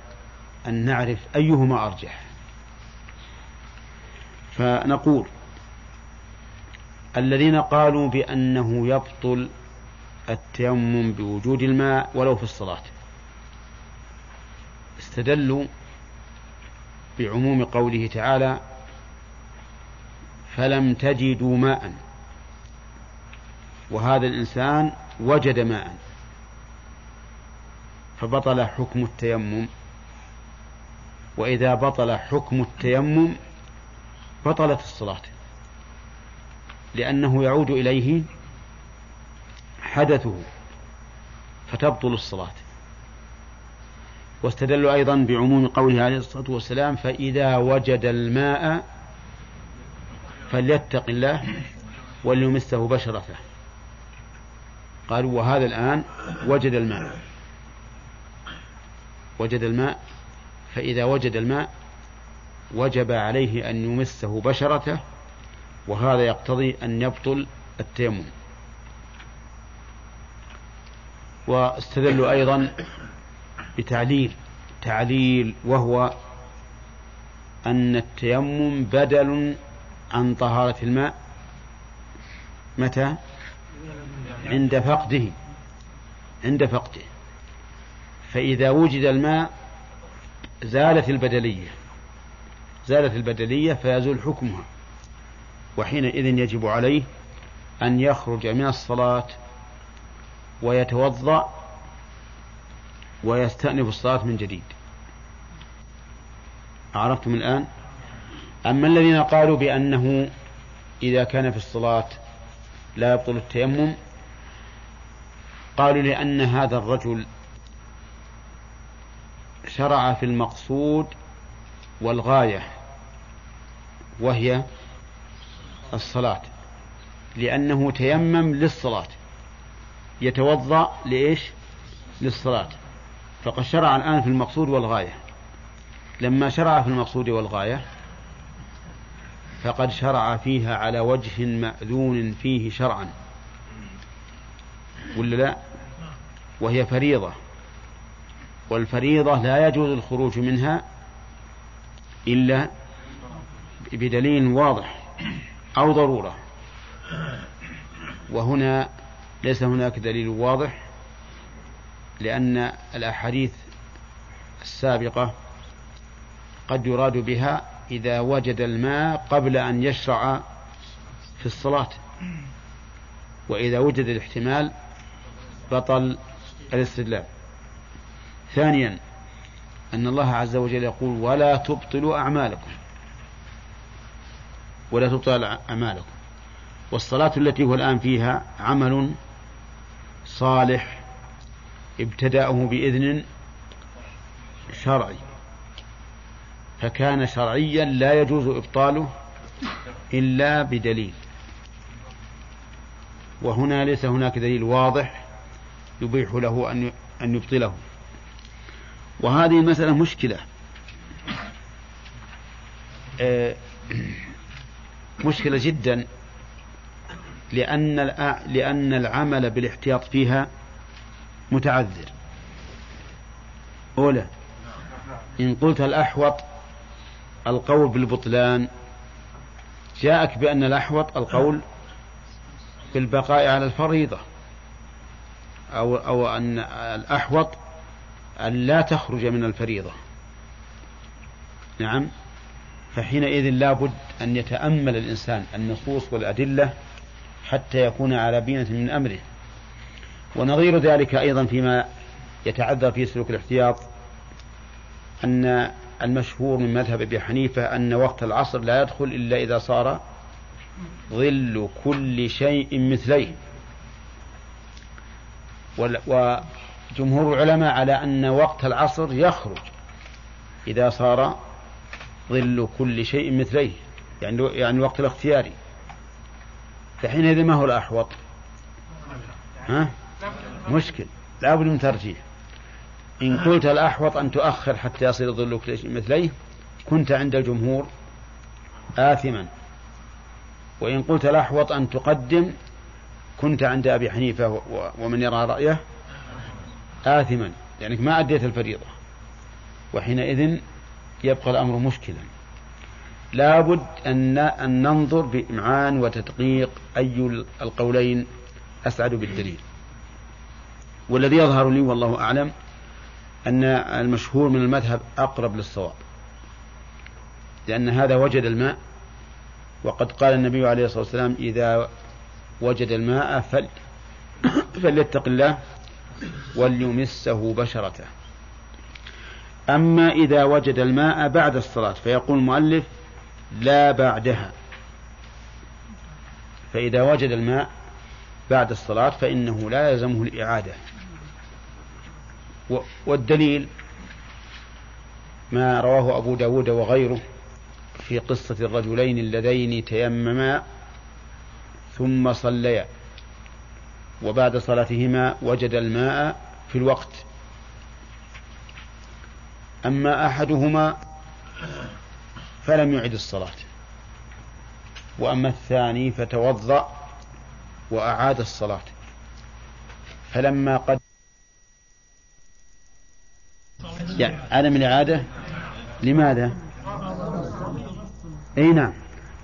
أن نعرف أيهما أرجح. فنقول الذين قالوا بأنه يبطل التيمم بوجود الماء ولو في الصلاة. استدلوا بعموم قوله تعالى فلم تجدوا ماء. وهذا الإنسان وجد ماء. فبطل حكم التيمم. وإذا بطل حكم التيمم بطلت الصلاة. لأنه يعود إليه حدثه فتبطل الصلاة. واستدلوا أيضا بعموم قوله عليه الصلاة والسلام فإذا وجد الماء فليتق الله وليمسه بشرته. قالوا وهذا الآن وجد الماء. وجد الماء فإذا وجد الماء وجب عليه أن يمسه بشرته وهذا يقتضي أن يبطل التيمم. واستدلوا أيضا بتعليل. تعليل وهو أن التيمم بدل عن طهارة الماء متى؟ عند فقده. عند فقده. فإذا وجد الماء زالت البدلية. زالت البدلية فيزول حكمها. وحينئذ يجب عليه أن يخرج من الصلاة ويتوضأ ويستأنف الصلاة من جديد. عرفتم الآن؟ أما الذين قالوا بأنه إذا كان في الصلاة لا يبطل التيمم قالوا لأن هذا الرجل شرع في المقصود والغاية وهي الصلاة لأنه تيمم للصلاة. يتوضأ لإيش؟ للصلاة. فقد شرع الآن في المقصود والغاية. لما شرع في المقصود والغاية فقد شرع فيها على وجه مأذون فيه شرعا. ولا لا؟ وهي فريضة. والفريضة لا يجوز الخروج منها إلا بدليل واضح أو ضرورة. وهنا ليس هناك دليل واضح لأن الأحاديث السابقة قد يراد بها إذا وجد الماء قبل أن يشرع في الصلاة. وإذا وجد الاحتمال بطل الاستدلال. ثانيا أن الله عز وجل يقول ولا تبطلوا أعمالكم. ولا تبطل أعمالكم. والصلاة التي هو الآن فيها عمل صالح ابتدأه بإذن شرعي. فكان شرعيا لا يجوز إبطاله إلا بدليل. وهنا ليس هناك دليل واضح يبيح له أن أن يبطله. وهذه المسألة مشكلة. آه، مشكلة جدا. لأن لأن العمل بالاحتياط فيها متعذر. أولى إن قلت الأحوط القول بالبطلان جاءك بأن الأحوط القول بالبقاء على الفريضة أو أو أن الأحوط أن لا تخرج من الفريضة. نعم فحينئذ لا بد أن يتأمل الإنسان النصوص والأدلة حتى يكون على بينة من أمره. ونظير ذلك أيضا فيما يتعذر في سلوك الاحتياط أن المشهور من مذهب أبي حنيفة أن وقت العصر لا يدخل إلا إذا صار ظل كل شيء مثليه. وجمهور العلماء على أن وقت العصر يخرج إذا صار ظل كل شيء مثليه يعني يعني وقت الاختياري. فحينئذ ما هو الأحوط؟ ها؟ مشكل. لا بد من ترجيح. إن قلت الأحوط أن تؤخر حتى يصير ظل كل شيء مثليه كنت عند الجمهور آثما. وإن قلت الأحوط أن تقدم كنت عند أبي حنيفة ومن يرى رأيه آثما. يعني ما أديت الفريضة. وحينئذ يبقى الأمر مشكلا. لابد أن أن ننظر بإمعان وتدقيق أي القولين أسعد بالدليل. والذي يظهر لي والله أعلم أن المشهور من المذهب أقرب للصواب لأن هذا وجد الماء وقد قال النبي عليه الصلاة والسلام إذا وجد الماء فل <coughs> فليتق الله وليمسه بشرته. أما إذا وجد الماء بعد الصلاة فيقول المؤلف لا بعدها. فإذا وجد الماء بعد الصلاة فإنه لا يلزمه الإعادة. والدليل ما رواه أبو داود وغيره في قصة الرجلين اللذين تيمما ثم صليا. وبعد صلاتهما وجد الماء في الوقت. أما أحدهما فلم يعد الصلاة. وأما الثاني فتوضأ وأعاد الصلاة. فلما قد يعني عدم الإعادة؟ لماذا؟ أي نعم.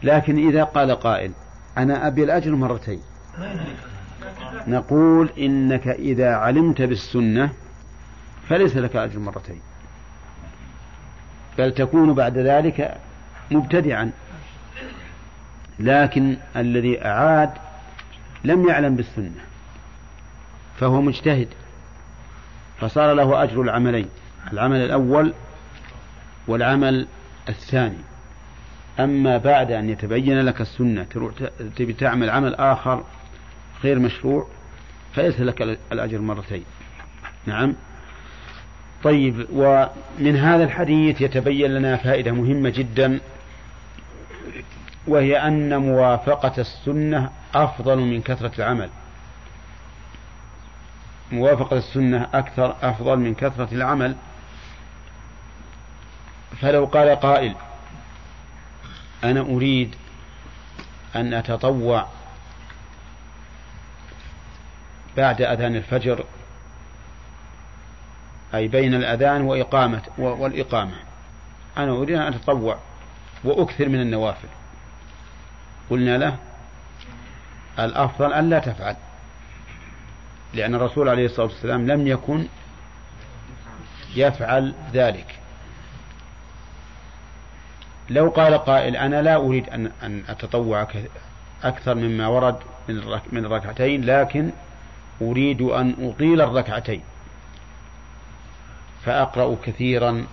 لكن إذا قال قائل أنا أبي الأجر مرتين. نقول إنك إذا علمت بالسنة فليس لك أجر مرتين. بل تكون بعد ذلك مبتدعا. لكن الذي أعاد لم يعلم بالسنة فهو مجتهد فصار له أجر العملين العمل الأول والعمل الثاني. أما بعد أن يتبين لك السنة تبي تعمل عمل آخر غير مشروع فليس لك الأجر مرتين. نعم؟ طيب ومن هذا الحديث يتبين لنا فائدة مهمة جدا. وهي أن موافقة السنة أفضل من كثرة العمل. موافقة السنة أكثر أفضل من كثرة العمل. فلو قال قائل أنا أريد أن أتطوع بعد أذان الفجر أي بين الأذان وإقامة والإقامة. أنا أريد أن أتطوع. وأكثر من النوافل. قلنا له الأفضل أن لا تفعل لأن الرسول عليه الصلاة والسلام لم يكن يفعل ذلك. لو قال قائل أنا لا أريد أن أن أتطوع أكثر مما ورد من الركعتين لكن أريد أن أطيل الركعتين. فأقرأ كثيرا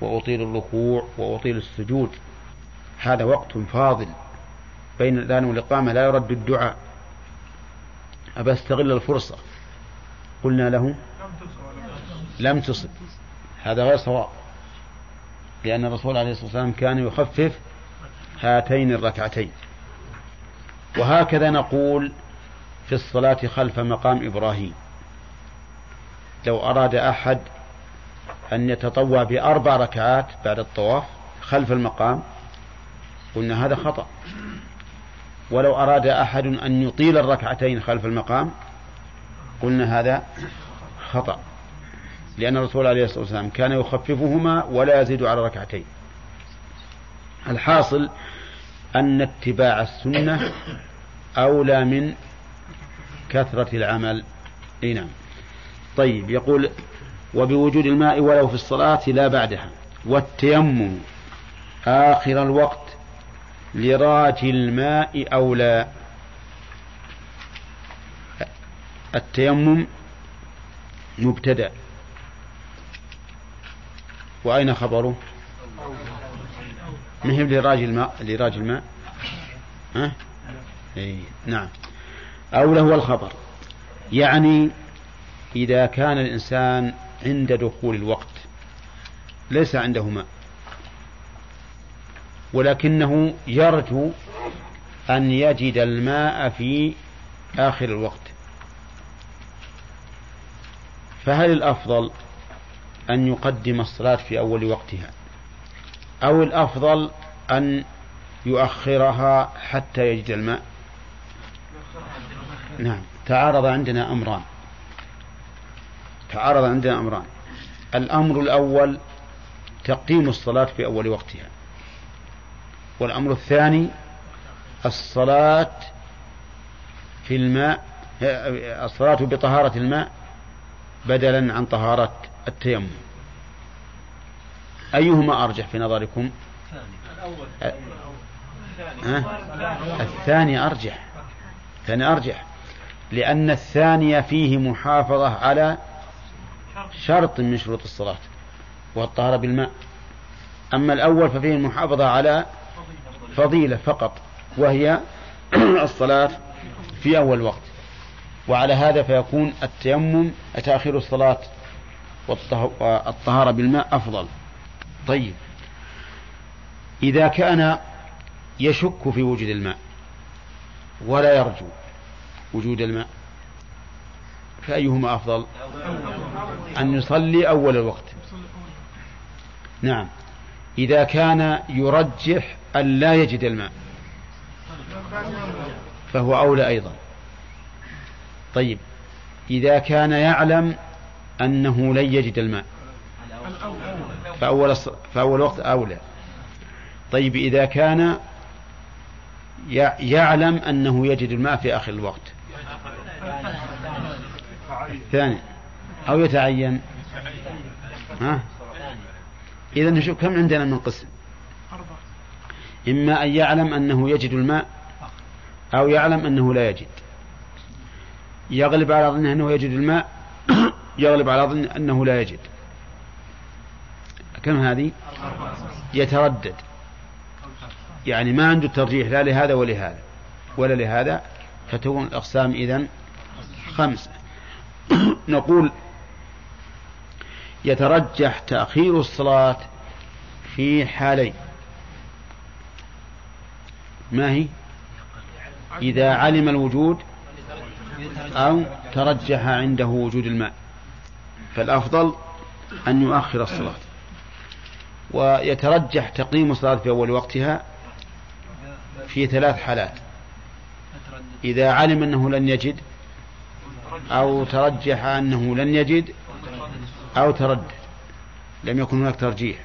وأطيل الركوع وأطيل السجود. هذا وقت فاضل بين الأذان والإقامة لا يرد الدعاء. أبى أستغل الفرصة. قلنا له لم تصب. هذا غير صواب لأن الرسول عليه الصلاة والسلام كان يخفف هاتين الركعتين. وهكذا نقول في الصلاة خلف مقام إبراهيم. لو أراد أحد أن يتطوع بأربع ركعات بعد الطواف خلف المقام قلنا هذا خطأ. ولو أراد أحد أن يطيل الركعتين خلف المقام قلنا هذا خطأ. لأن الرسول عليه الصلاة والسلام كان يخففهما ولا يزيد على ركعتين الحاصل أن اتباع السنة أولى من كثرة العمل. إي نعم. طيب يقول وبوجود الماء ولو في الصلاة لا بعدها والتيمم آخر الوقت لراج الماء أولى التيمم مبتدأ. وأين خبره؟ مهم لراج الماء؟ لراج الماء؟ ها؟ أي نعم. أولى هو الخبر. يعني إذا كان الإنسان عند دخول الوقت ليس عنده ماء. ولكنه يرجو أن يجد الماء في آخر الوقت. فهل الأفضل أن يقدم الصلاة في أول وقتها؟ أو الأفضل أن يؤخرها حتى يجد الماء؟ نعم تعارض عندنا أمران. تعارض عندنا أمران. الأمر الأول تقديم الصلاة في أول وقتها. والأمر الثاني الصلاة في الماء الصلاة بطهارة الماء بدلا عن طهارة التيمم. أيهما أرجح في نظركم؟ الثاني أرجح الثاني أرجح لأن الثاني فيه محافظة على شرط من شروط الصلاة والطهارة بالماء. أما الأول ففيه المحافظة على فضيلة فقط وهي <clears throat> الصلاة في أول وقت وعلى هذا فيكون التيمم تأخير الصلاة والطهارة بالماء أفضل. طيب. إذا كان يشك في وجود الماء ولا يرجو وجود الماء فأيهما أفضل؟ أن يصلي أول الوقت. نعم. إذا كان يرجح أن لا يجد الماء. فهو أولى أيضا. طيب إذا كان يعلم أنه لن يجد الماء. فأول, فأول وقت أولى. طيب إذا كان يعلم أنه يجد الماء في آخر الوقت. الثاني أو يتعين. ها؟ إذا نشوف كم عندنا من قسم؟ إما أن يعلم أنه يجد الماء أو يعلم أنه لا يجد. يغلب على ظنه أنه يجد الماء <coughs> يغلب على ظن أنه لا يجد. كم هذه؟ يتردد. يعني ما عنده ترجيح لا لهذا ولهذا ولا لهذا فتكون الأقسام إذن خمسة. <coughs> نقول يترجح تأخير الصلاة في حالين. ما هي؟ إذا علم الوجود أو ترجح عنده وجود الماء. فالأفضل أن يؤخر الصلاة. ويترجح تقديم الصلاة في أول وقتها في ثلاث حالات. إذا علم أنه لن يجد أو ترجح أنه لن يجد أو تردد لم يكن هناك ترجيح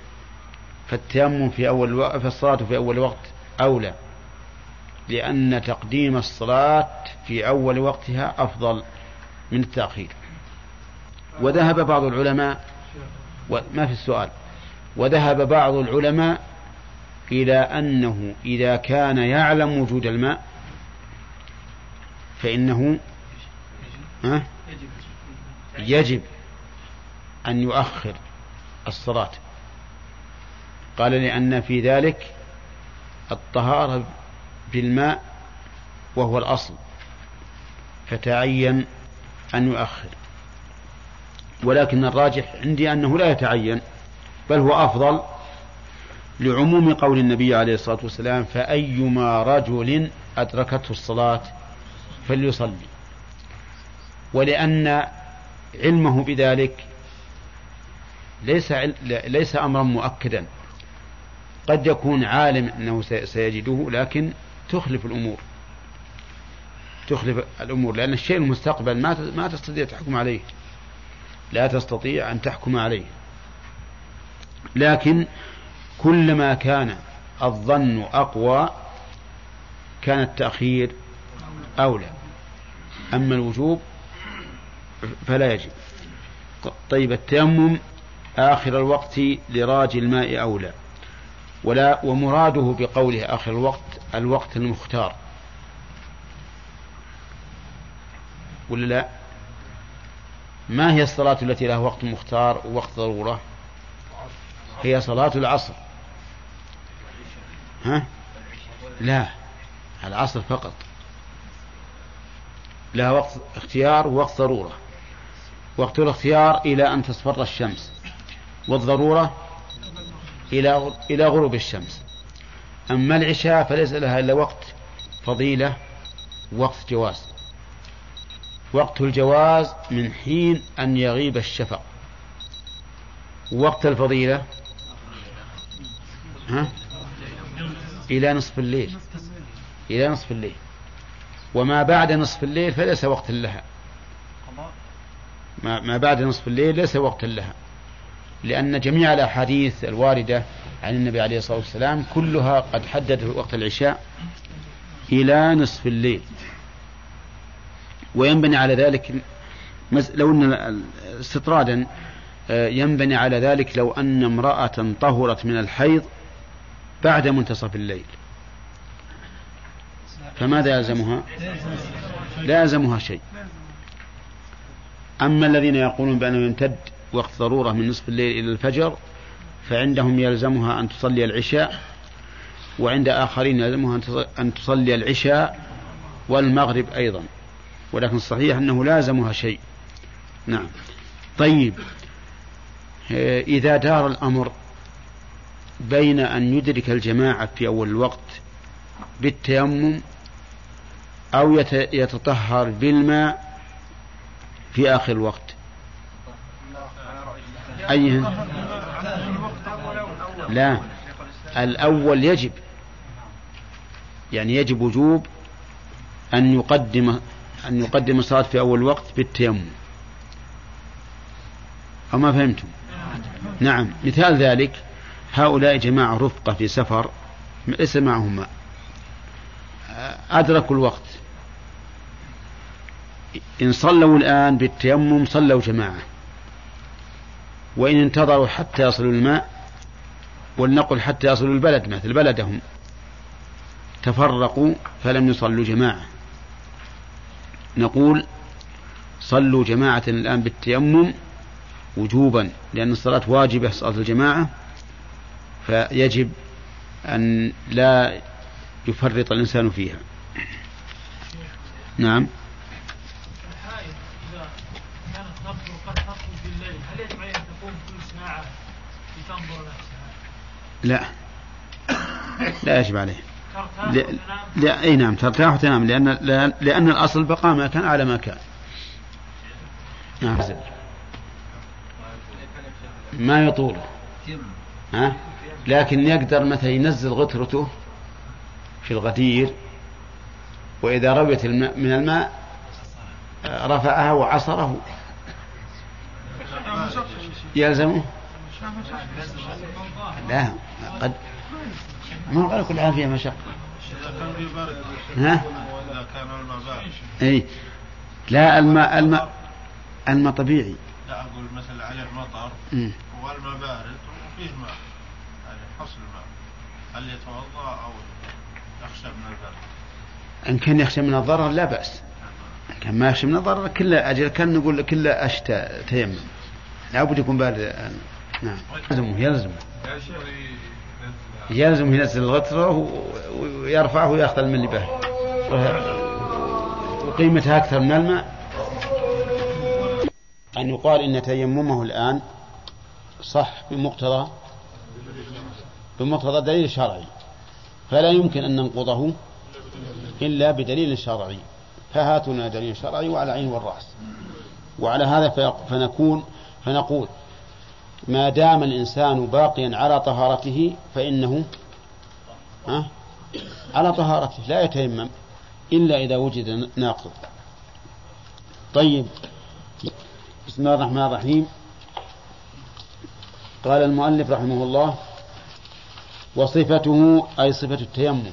فالتيمم في أول وقت فالصلاة في أول وقت أولى لأن تقديم الصلاة في أول وقتها أفضل من التأخير. وذهب بعض العلماء ما في السؤال؟ وذهب بعض العلماء إلى أنه إذا كان يعلم وجود الماء فإنه يجب. أن يؤخر الصلاة. قال لأن في ذلك الطهارة بالماء وهو الأصل فتعين أن يؤخر. ولكن الراجح عندي أنه لا يتعين بل هو أفضل لعموم قول النبي عليه الصلاة والسلام فأيما رجل أدركته الصلاة فليصلي. ولأن علمه بذلك ليس ليس أمرا مؤكدا. قد يكون عالم أنه سيجده لكن تخلف الأمور. تخلف الأمور لأن الشيء المستقبل ما ما تستطيع تحكم عليه. لا تستطيع أن تحكم عليه. لكن كلما كان الظن أقوى كان التأخير أولى. أما الوجوب فلا يجب. طيب التيمم آخر الوقت لراج الماء أولى. ولا ومراده بقوله آخر الوقت الوقت المختار. ولا لا؟ ما هي الصلاة التي لها وقت مختار ووقت ضرورة؟ هي صلاة العصر. ها؟ لا العصر فقط. لها وقت اختيار ووقت ضرورة. وقت الاختيار إلى أن تصفر الشمس. والضرورة إلى إلى غروب الشمس. أما العشاء فليس لها إلا وقت فضيلة وقت جواز. وقت الجواز من حين أن يغيب الشفق. وقت الفضيلة ها؟ إلى نصف الليل. إلى نصف الليل. وما بعد نصف الليل فليس وقت لها. ما بعد نصف الليل ليس وقت لها. لأن جميع الأحاديث الواردة عن النبي عليه الصلاة والسلام كلها قد حددت وقت العشاء إلى نصف الليل. وينبني على ذلك لو أن استطرادا آه، ينبني على ذلك لو أن امرأة طهرت من الحيض بعد منتصف الليل. فماذا يلزمها؟ لا يلزمها شيء. أما الذين يقولون بأنه يمتد وقت ضرورة من نصف الليل إلى الفجر فعندهم يلزمها أن تصلي العشاء وعند آخرين يلزمها أن تصلي العشاء والمغرب أيضا. ولكن الصحيح أنه لازمها شيء. نعم. طيب. إذا دار الأمر بين أن يدرك الجماعة في أول الوقت بالتيمم أو يتطهر بالماء في آخر الوقت. أيهن لا. الأول يجب يعني يجب وجوب أن يقدم أن يقدم الصلاة في أول وقت بالتيمم. أو ما فهمتم؟ نعم. مثال ذلك هؤلاء جماعة رفقة في سفر ليس معهم أدركوا الوقت. إن صلوا الآن بالتيمم صلوا جماعة. وإن انتظروا حتى يصلوا الماء ولنقل حتى يصلوا البلد مثل بلدهم. تفرقوا فلم يصلوا جماعة. نقول صلوا جماعة الآن بالتيمم وجوبا لأن الصلاة واجبة صلاة الجماعة. فيجب أن لا يفرط الإنسان فيها. نعم الحائض إذا كانت تنظر قد تخرج بالليل هل يجب عليها أن تقوم كل ساعة لتنظر نفسها؟ لا. لا يجب عليه. لا, أي نعم ترتاح وتنام لأن لأن الأصل بقاء ما كان على ما كان. نعم. ما يطول. ها؟ لكن يقدر مثلا ينزل غترته في الغدير وإذا رويت الماء من الماء رفعها وعصره. يلزمه؟ لا. قد ما قال كل عام فيها مشقة ها؟ إذا كان الماء بارد اي لا الماء الماء الماء طبيعي لا أقول مثلا عليه مطر مم. والماء بارد وفيه ماء يعني حصل ماء. هل يتوضأ أو يخشى من البرد؟ إن كان يخشى من الضرر لا بأس. إن كان ما يخشى من الضرر كله أجل كان نقول كله أشتى تيمم. لابد يكون بارد نعم. يلزمه يلزمه. يلزم ينزل الغترة ويرفعه ويأخذ الماء اللي به وقيمتها أكثر من الماء. أن يقال إن تيممه الآن صح بمقتضى بمقتضى دليل شرعي. فلا يمكن أن ننقضه إلا بدليل شرعي. فهاتنا دليل شرعي وعلى عين والرأس. وعلى هذا فنكون فنقول ما دام الإنسان باقيا على طهارته فإنه ها؟ على طهارته لا يتيمم إلا إذا وجد ناقض. طيب. بسم الله الرحمن الرحيم. قال المؤلف رحمه الله وصفته أي صفة التيمم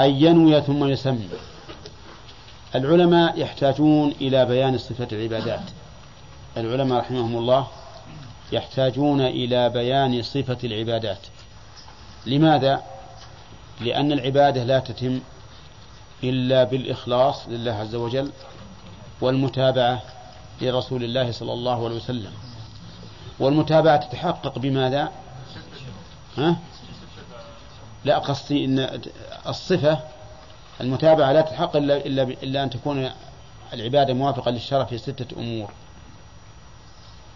أن ينوي ثم يسمي. العلماء يحتاجون إلى بيان صفة العبادات. العلماء رحمهم الله يحتاجون إلى بيان صفة العبادات لماذا؟ لأن العبادة لا تتم إلا بالإخلاص لله عز وجل والمتابعة لرسول الله صلى الله عليه وسلم والمتابعة تتحقق بماذا؟ ها؟ لا قصدي أن الصفة المتابعة لا تتحقق إلا, إلا, إلا أن تكون العبادة موافقة للشرع في ستة أمور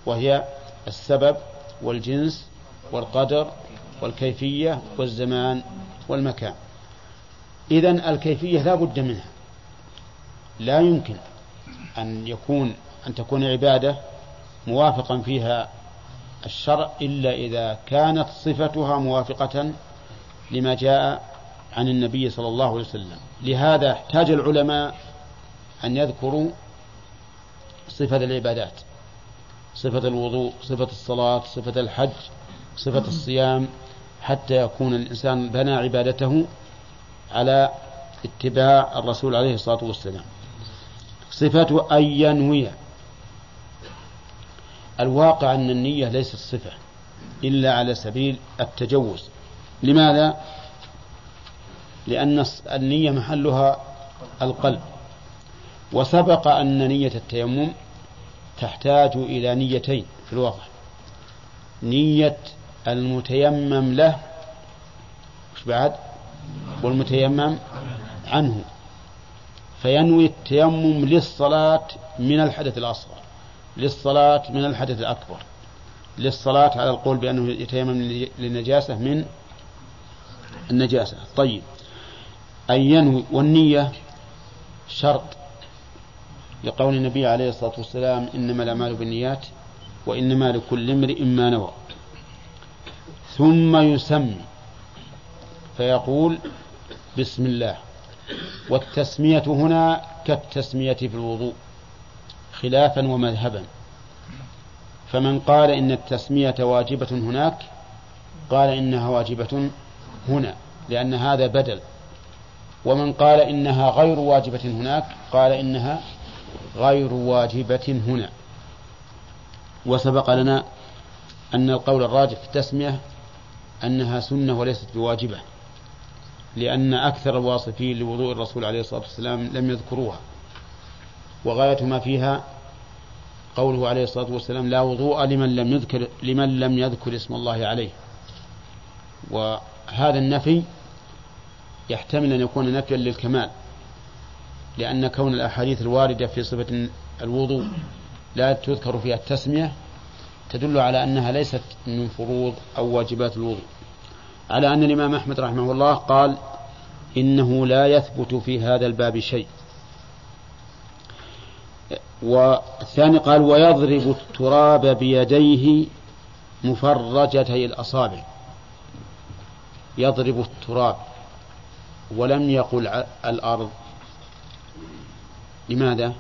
وهي السبب والجنس والقدر والكيفية والزمان والمكان. إذا الكيفية لا بد منها. لا يمكن أن يكون أن تكون عبادة موافقا فيها الشرع إلا إذا كانت صفتها موافقة لما جاء عن النبي صلى الله عليه وسلم. لهذا احتاج العلماء أن يذكروا صفة العبادات. صفة الوضوء صفة الصلاة صفة الحج صفة الصيام حتى يكون الإنسان بنى عبادته على اتباع الرسول عليه الصلاة والسلام. صفة أن ينوي. الواقع أن النية ليست صفة إلا على سبيل التجوز. لماذا؟ لأن النية محلها القلب. وسبق أن نية التيمم تحتاج إلى نيتين في الوضع. نية المتيمم له مش بعد؟ والمتيمم عنه. فينوي التيمم للصلاة من الحدث الأصغر للصلاة من الحدث الأكبر. للصلاة على القول بأنه يتيمم للنجاسة من النجاسة. طيب. أن ينوي والنية شرط. لقول النبي عليه الصلاة والسلام إنما الأعمال بالنيات وإنما لكل امرئ ما نوى. ثم يسمي فيقول بسم الله. والتسمية هنا كالتسمية في الوضوء خلافا ومذهبا. فمن قال إن التسمية واجبة هناك قال إنها واجبة هنا لأن هذا بدل. ومن قال إنها غير واجبة هناك قال إنها غير واجبة هنا. وسبق لنا أن القول الراجح في التسمية أنها سنة وليست بواجبة لأن أكثر الواصفين لوضوء الرسول عليه الصلاة والسلام لم يذكروها. وغاية ما فيها قوله عليه الصلاة والسلام لا وضوء لمن لم يذكر لمن لم يذكر اسم الله عليه. وهذا النفي يحتمل أن يكون نفيا للكمال. لأن كون الأحاديث الواردة في صفة الوضوء لا تذكر فيها التسمية تدل على أنها ليست من فروض أو واجبات الوضوء. على أن الإمام أحمد رحمه الله قال إنه لا يثبت في هذا الباب شيء. والثاني قال ويضرب التراب بيديه مفرجتي الأصابع. يضرب التراب ولم يقل الأرض. لماذا؟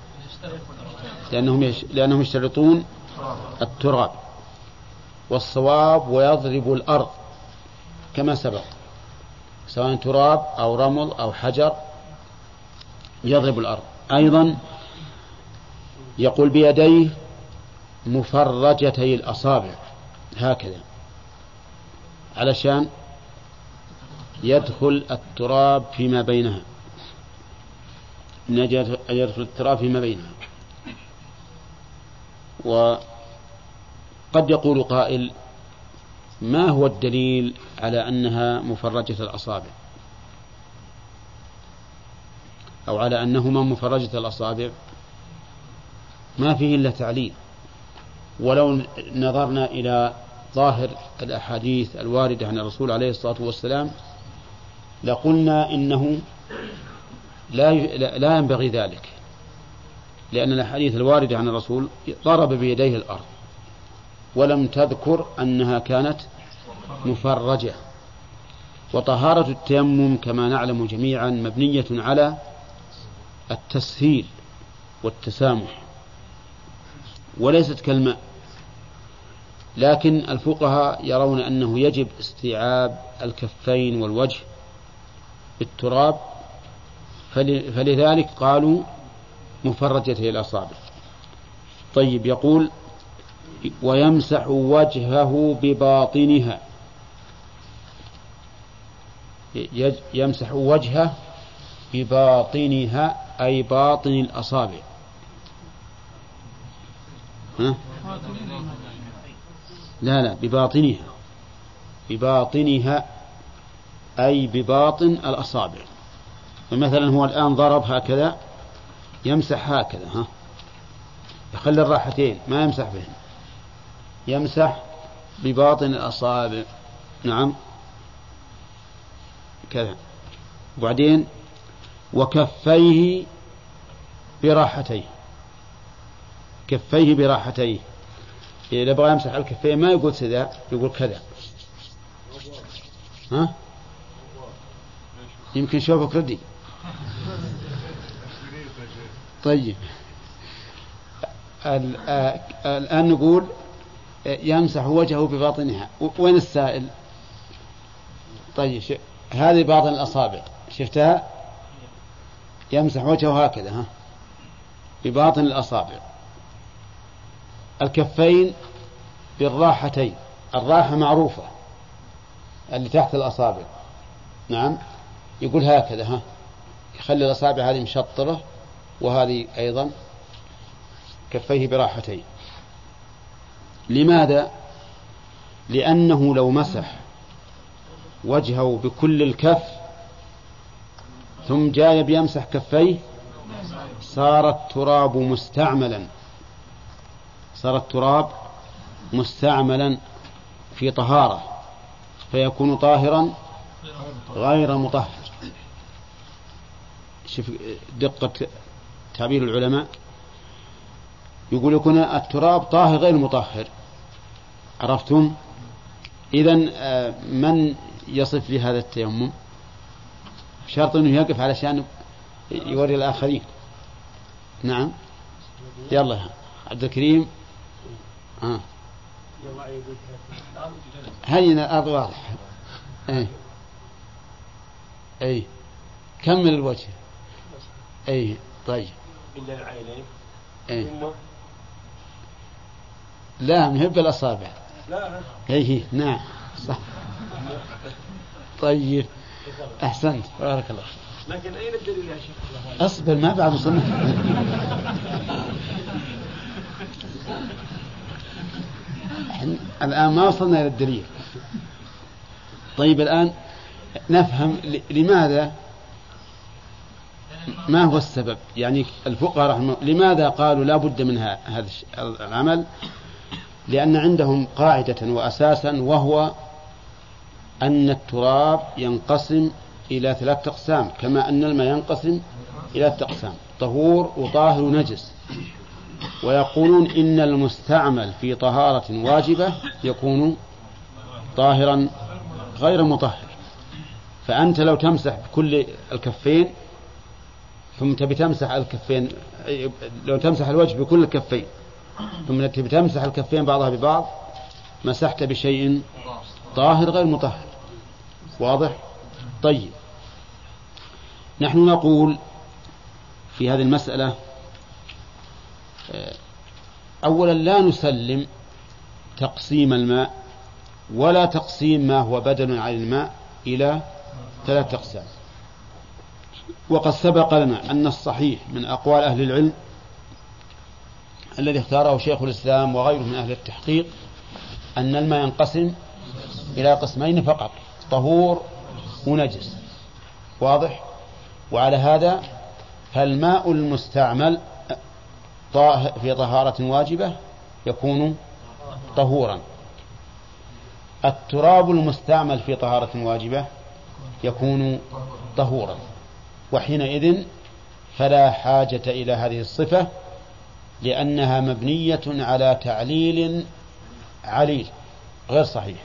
لأنهم لأنهم يشترطون التراب والصواب ويضرب الأرض كما سبق. سواء تراب أو رمل أو حجر يضرب الأرض. أيضا يقول بيديه مفرجتي الأصابع. هكذا. علشان يدخل التراب فيما بينها. يدخل التراب فيما بينها. وقد يقول قائل ما هو الدليل على أنها مفرجة الأصابع؟ أو على أنهما مفرجة الأصابع؟ ما فيه إلا تعليل. ولو نظرنا إلى ظاهر الأحاديث الواردة عن الرسول عليه الصلاة والسلام لقلنا إنه لا لا ينبغي ذلك. لأن الأحاديث الواردة عن الرسول ضرب بيديه الأرض. ولم تذكر أنها كانت مفرجة. وطهارة التيمم كما نعلم جميعا مبنية على التسهيل والتسامح. وليست كالماء. لكن الفقهاء يرون أنه يجب استيعاب الكفين والوجه بالتراب فلذلك قالوا مفرجته الأصابع. طيب يقول ويمسح وجهه بباطنها. يمسح وجهه بباطنها أي باطن الأصابع. ها؟ لا لا بباطنها. بباطنها أي بباطن الأصابع. فمثلا هو الآن ضرب هكذا يمسح هكذا ها. يخلي الراحتين ما يمسح بهن. يمسح بباطن الأصابع. نعم. كذا. وبعدين وكفيه براحتيه. كفيه براحتيه. إذا بغى يمسح الكفين ما يقول سذا يقول كذا. ها؟ يمكن شوفك ردي. طيب. الآن نقول يمسح وجهه بباطنها. وين السائل؟ طيب هذه باطن الأصابع. شفتها؟ يمسح وجهه هكذا ها. بباطن الأصابع. الكفين بالراحتين. الراحة معروفة اللي تحت الأصابع. نعم؟ يقول هكذا ها. يخلي الأصابع هذه مشطرة وهذه أيضا كفيه براحتين. لماذا؟ لأنه لو مسح وجهه بكل الكف ثم جاء بيمسح كفيه صار التراب مستعملا. صار التراب مستعملا في طهارة فيكون طاهرا غير مطهر. شوف دقة تعبير العلماء. يقول يكون التراب طاهر غير مطهر. عرفتم؟ إذا آه، من يصف لهذا التيمم؟ شرط أنه يقف علشان يوري الآخرين. نعم. يلا عبد الكريم. آه. هينا الأرض واضح. أي أي كمل الوجه. أي طيب. إلا العينين. أي لا مهب الأصابع. لا. أي نعم صح. طيب أحسنت. بارك الله لكن أين الدليل يا شيخ؟ أصبر ما بعد وصلنا الآن ما وصلنا إلى الدليل. طيب الآن نفهم لماذا ما هو السبب؟ يعني الفقهاء رحمه لماذا قالوا لا بد من هذا العمل؟ لأن عندهم قاعدة وأساسا وهو أن التراب ينقسم إلى ثلاثة أقسام كما أن الماء ينقسم إلى ثلاثة أقسام طهور وطاهر ونجس. ويقولون إن المستعمل في طهارة واجبة يكون طاهرا غير مطهر. فأنت لو تمسح بكل الكفين ثم تبي تمسح الكفين لو تمسح الوجه بكل الكفين ثم تبي تمسح الكفين بعضها ببعض مسحت بشيء طاهر غير مطهر. واضح؟ طيب. نحن نقول في هذه المسألة أولا لا نسلم تقسيم الماء ولا تقسيم ما هو بدل عن الماء إلى ثلاثة أقسام. وقد سبق لنا أن الصحيح من أقوال أهل العلم الذي اختاره شيخ الإسلام وغيره من أهل التحقيق أن الماء ينقسم إلى قسمين فقط طهور ونجس. واضح؟ وعلى هذا فالماء المستعمل في طهارة واجبة يكون طهورا. التراب المستعمل في طهارة واجبة يكون طهورا. وحينئذ فلا حاجة إلى هذه الصفة لأنها مبنية على تعليل عليل غير صحيح.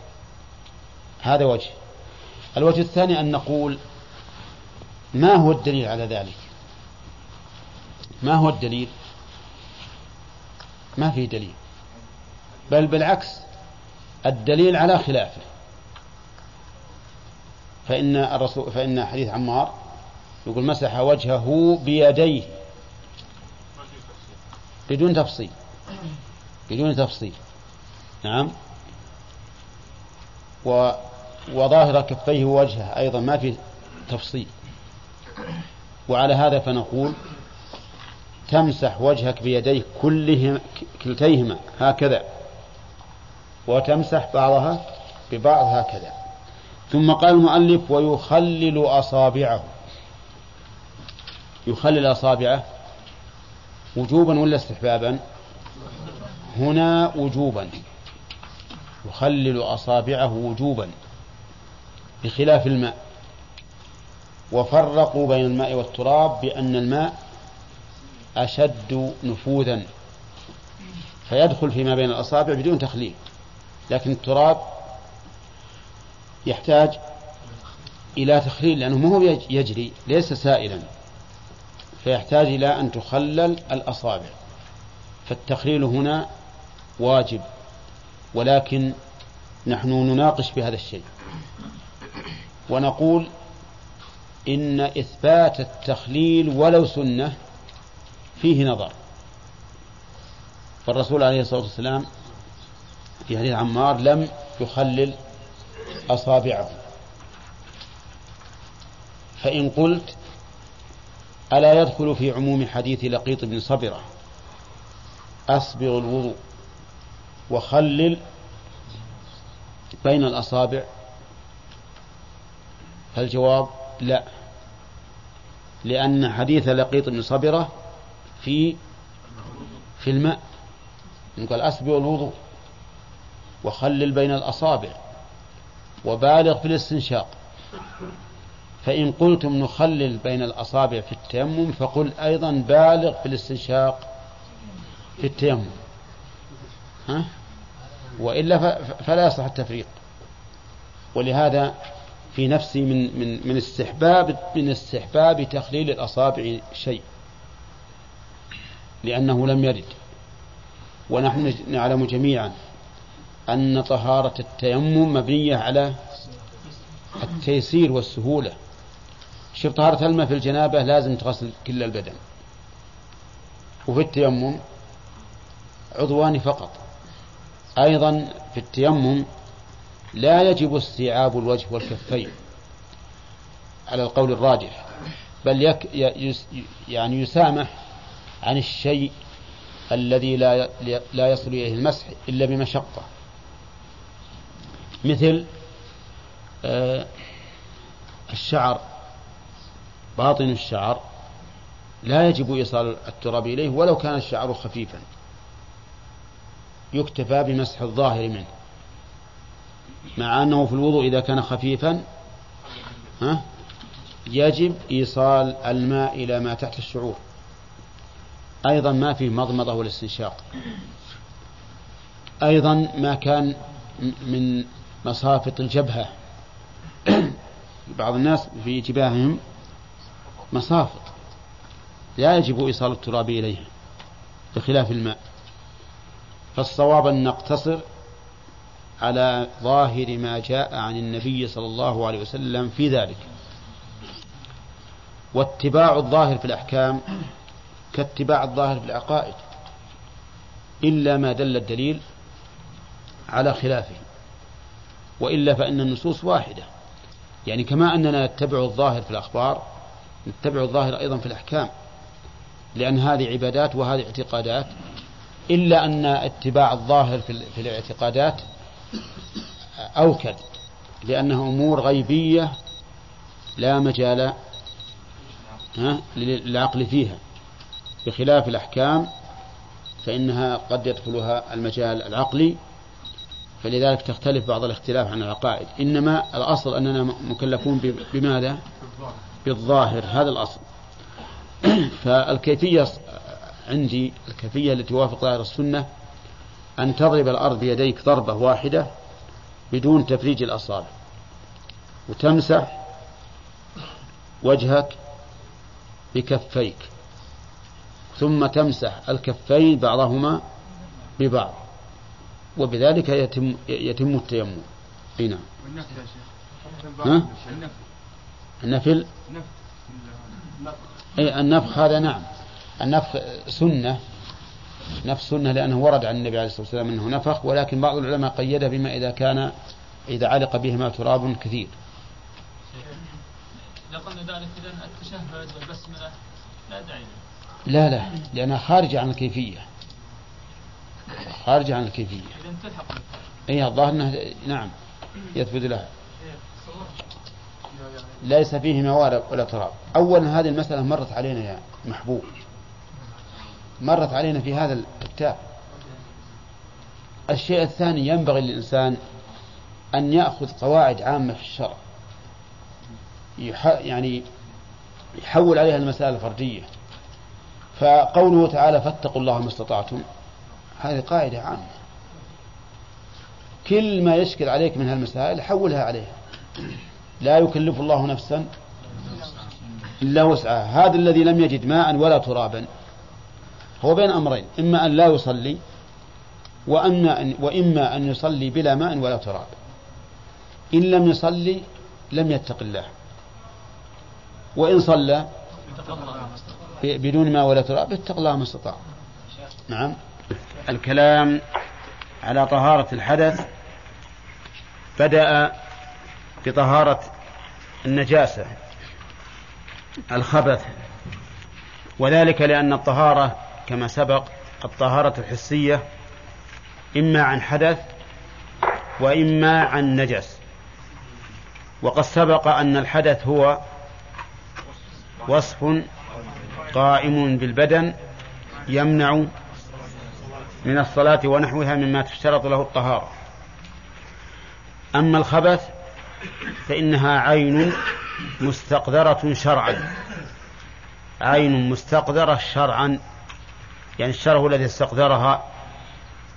هذا وجه. الوجه الثاني أن نقول ما هو الدليل على ذلك؟ ما هو الدليل؟ ما في دليل. بل بالعكس الدليل على خلافه. فإن الرسول فإن حديث عمار يقول مسح وجهه بيديه. بدون تفصيل. بدون تفصيل. نعم. و وظاهر كفيه ووجهه أيضا ما في تفصيل. وعلى هذا فنقول تمسح وجهك بيديك كلهما كلتيهما هكذا. وتمسح بعضها ببعض هكذا. ثم قال المؤلف ويخلل أصابعه. يخلل أصابعه وجوبا ولا استحبابا؟ هنا وجوبا. يخلل أصابعه وجوبا بخلاف الماء. وفرقوا بين الماء والتراب بأن الماء أشد نفوذا. فيدخل فيما بين الأصابع بدون تخليل. لكن التراب يحتاج إلى تخليل لأنه ما هو يجري ليس سائلا. فيحتاج إلى أن تخلل الأصابع. فالتخليل هنا واجب ولكن نحن نناقش بهذا الشيء. ونقول إن إثبات التخليل ولو سنة فيه نظر. فالرسول عليه الصلاة والسلام في حديث عمار لم يخلل أصابعه. فإن قلت ألا يدخل في عموم حديث لقيط بن صبرة؟ أصبغ الوضوء وخلل بين الأصابع. فالجواب لا لأن حديث لقيط بن صبرة في في الماء. قال أسبغ الوضوء وخلل بين الأصابع وبالغ في الاستنشاق. فإن قلتم نخلل بين الأصابع في التيمم فقل أيضا بالغ في الاستنشاق في التيمم. ها؟ وإلا فلا يصح التفريق. ولهذا في نفسي من من من استحباب من استحباب تخليل الأصابع شيء لأنه لم يرد. ونحن نعلم جميعا أن طهارة التيمم مبنية على التيسير والسهولة. شوف طهارة الماء في الجنابة لازم تغسل كل البدن. وفي التيمم عضوان فقط. أيضا في التيمم لا يجب استيعاب الوجه والكفين على القول الراجح بل يك يعني يسامح عن الشيء الذي لا لا يصل إليه المسح إلا بمشقة. مثل آه، الشعر. باطن الشعر لا يجب إيصال التراب إليه ولو كان الشعر خفيفا. يكتفى بمسح الظاهر منه. مع أنه في الوضوء إذا كان خفيفا ها يجب إيصال الماء إلى ما تحت الشعور. أيضا ما فيه مضمضة ولا استنشاق أيضا ما كان من مصافط الجبهة. <clears throat> بعض الناس في جباههم مصافط لا يجب إيصال التراب إليها بخلاف الماء. فالصواب أن نقتصر على ظاهر ما جاء عن النبي صلى الله عليه وسلم في ذلك. واتباع الظاهر في الأحكام كاتباع الظاهر في العقائد إلا ما دل الدليل على خلافه وإلا فإن النصوص واحدة. يعني كما أننا نتبع الظاهر في الأخبار نتبع الظاهر أيضا في الأحكام لأن هذه عبادات وهذه اعتقادات. إلا أن اتباع الظاهر في الاعتقادات أوكد لأنها أمور غيبية لا مجال للعقل فيها. بخلاف الأحكام فإنها قد يدخلها المجال العقلي فلذلك تختلف بعض الاختلاف عن العقائد. إنما الأصل أننا مكلفون بماذا؟ بالظاهر هذا الأصل. <clears throat> فالكيفية عندي الكيفية التي توافق ظاهر السنة أن تضرب الأرض بيديك ضربة واحدة بدون تفريج الأصابع وتمسح وجهك بكفيك ثم تمسح الكفين بعضهما ببعض وبذلك يتم يتم التيمم. أي نعم. والنفل يا شيخ. ها؟ النفل؟ اي النفخ هذا نعم. النفخ سنة. نفس سنة لأنه ورد عن النبي عليه الصلاة والسلام أنه نفخ ولكن بعض العلماء قيده بما إذا كان إذا علق بهما تراب كثير. إذا قلنا ذلك إذا التشهد والبسملة لا داعي لا لا لأنها خارجة عن الكيفية. خارجة عن الكيفية. إذا تلحق أي الظاهر أنه نعم يثبت لها. ليس فيه موارد ولا تراب. أولا هذه المسألة مرت علينا يا محبوب. مرت علينا في هذا الكتاب. الشيء الثاني ينبغي للإنسان أن يأخذ قواعد عامة في الشرع. يعني يحول عليها المسائل الفردية. فقوله تعالى فاتقوا الله ما استطعتم هذه قاعدة عامة. كل ما يشكل عليك من هالمسائل حولها عليها. لا يكلف الله نفسا إلا وسعها. هذا الذي لم يجد ماء ولا ترابا. هو بين أمرين. إما أن لا يصلي وأن أن وإما أن يصلي بلا ماء ولا تراب. إن لم يصلي لم يتق الله. وإن صلى بدون ما ولا تراب اتق الله ما استطاع. نعم. الكلام على طهارة الحدث بدأ بطهارة النجاسة الخبث وذلك لأن الطهارة كما سبق الطهارة الحسية إما عن حدث وإما عن نجس. وقد سبق أن الحدث هو وصف قائم بالبدن يمنع من الصلاة ونحوها مما تشترط له الطهارة. أما الخبث فإنها عين مستقدرة شرعا. عين مستقدرة شرعا. يعني الشرع هو الذي استقدرها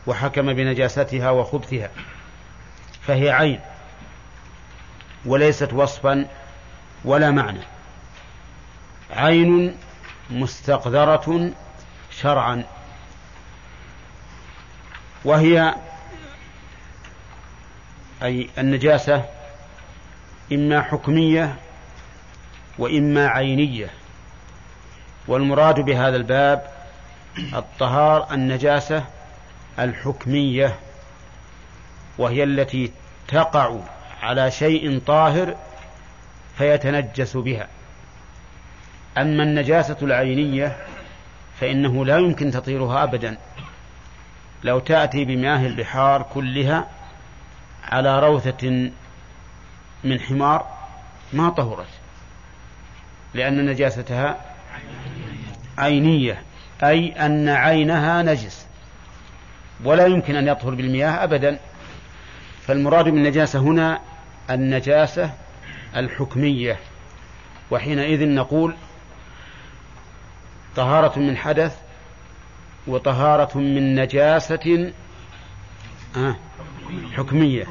وحكم بنجاستها وخبثها. فهي عين وليست وصفا ولا معنى. عين مستقذرة شرعا. وهي أي النجاسة إما حكمية وإما عينية. والمراد بهذا الباب الطهار النجاسة الحكمية وهي التي تقع على شيء طاهر فيتنجس بها. أما النجاسة العينية فإنه لا يمكن تطهيرها أبدا. لو تأتي بمياه البحار كلها على روثة من حمار ما طهرت لأن نجاستها عينية أي أن عينها نجس ولا يمكن أن يطهر بالمياه أبدا. فالمراد بالنجاسة هنا النجاسة الحكمية. وحينئذ نقول طهارة من حدث وطهارة من نجاسة آه، حكمية.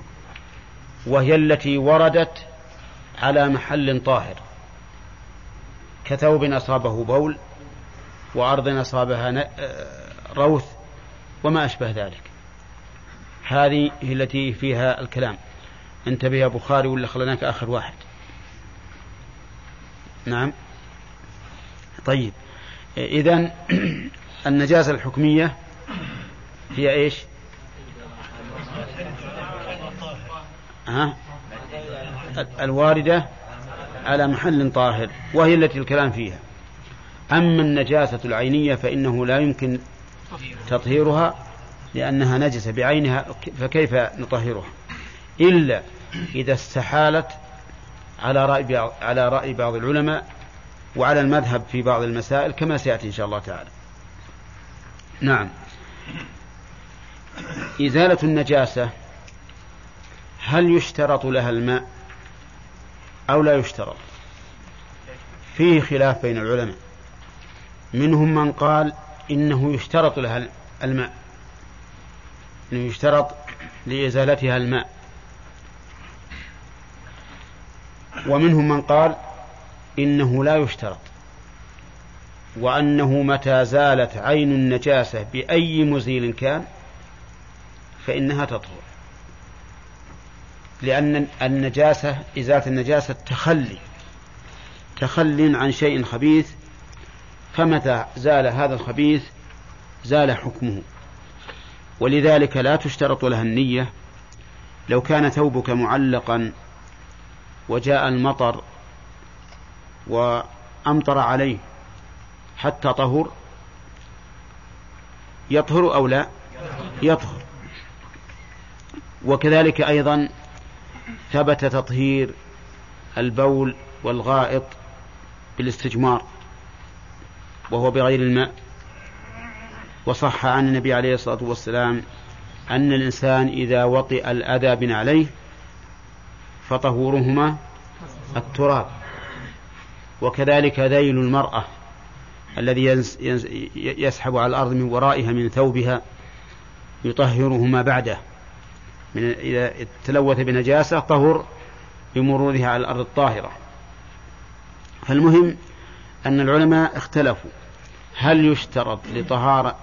وهي التي وردت على محل طاهر. كثوب أصابه بول وأرض أصابها آه، روث وما أشبه ذلك. هذه التي فيها الكلام. انتبه يا بخاري ولا خلناك آخر واحد؟ نعم. طيب. إذا <clears throat> النجاسة الحكمية هي إيش؟ ها؟ الواردة على محل طاهر وهي التي الكلام فيها. أما النجاسة العينية فإنه لا يمكن تطهيرها لأنها نجسة بعينها فكيف نطهرها؟ إلا إذا استحالت على رأي على رأي بعض العلماء وعلى المذهب في بعض المسائل كما سيأتي إن شاء الله تعالى. نعم. إزالة النجاسة هل يشترط لها الماء أو لا يشترط؟ فيه خلاف بين العلماء. منهم من قال إنه يشترط لها الماء إنه يشترط لإزالتها الماء. ومنهم من قال إنه لا يشترط وأنه متى زالت عين النجاسة بأي مزيل كان فإنها تطهر. لأن النجاسة إزالة النجاسة تخلي تخل عن شيء خبيث فمتى زال هذا الخبيث زال حكمه. ولذلك لا تشترط لها النية. لو كان ثوبك معلقا وجاء المطر وأمطر عليه حتى طهر يطهر أو لا؟ يطهر. وكذلك أيضا ثبت تطهير البول والغائط بالاستجمار وهو بغير الماء. وصح عن النبي عليه الصلاة والسلام أن الإنسان إذا وطئ الأذى بن عليه فطهورهما التراب. وكذلك ذيل المرأة الذي يسحب على الأرض من ورائها من ثوبها يطهرهما بعده. من إذا تلوث بنجاسة طهر بمرورها على الأرض الطاهرة. فالمهم أن العلماء اختلفوا. هل يشترط لطهارة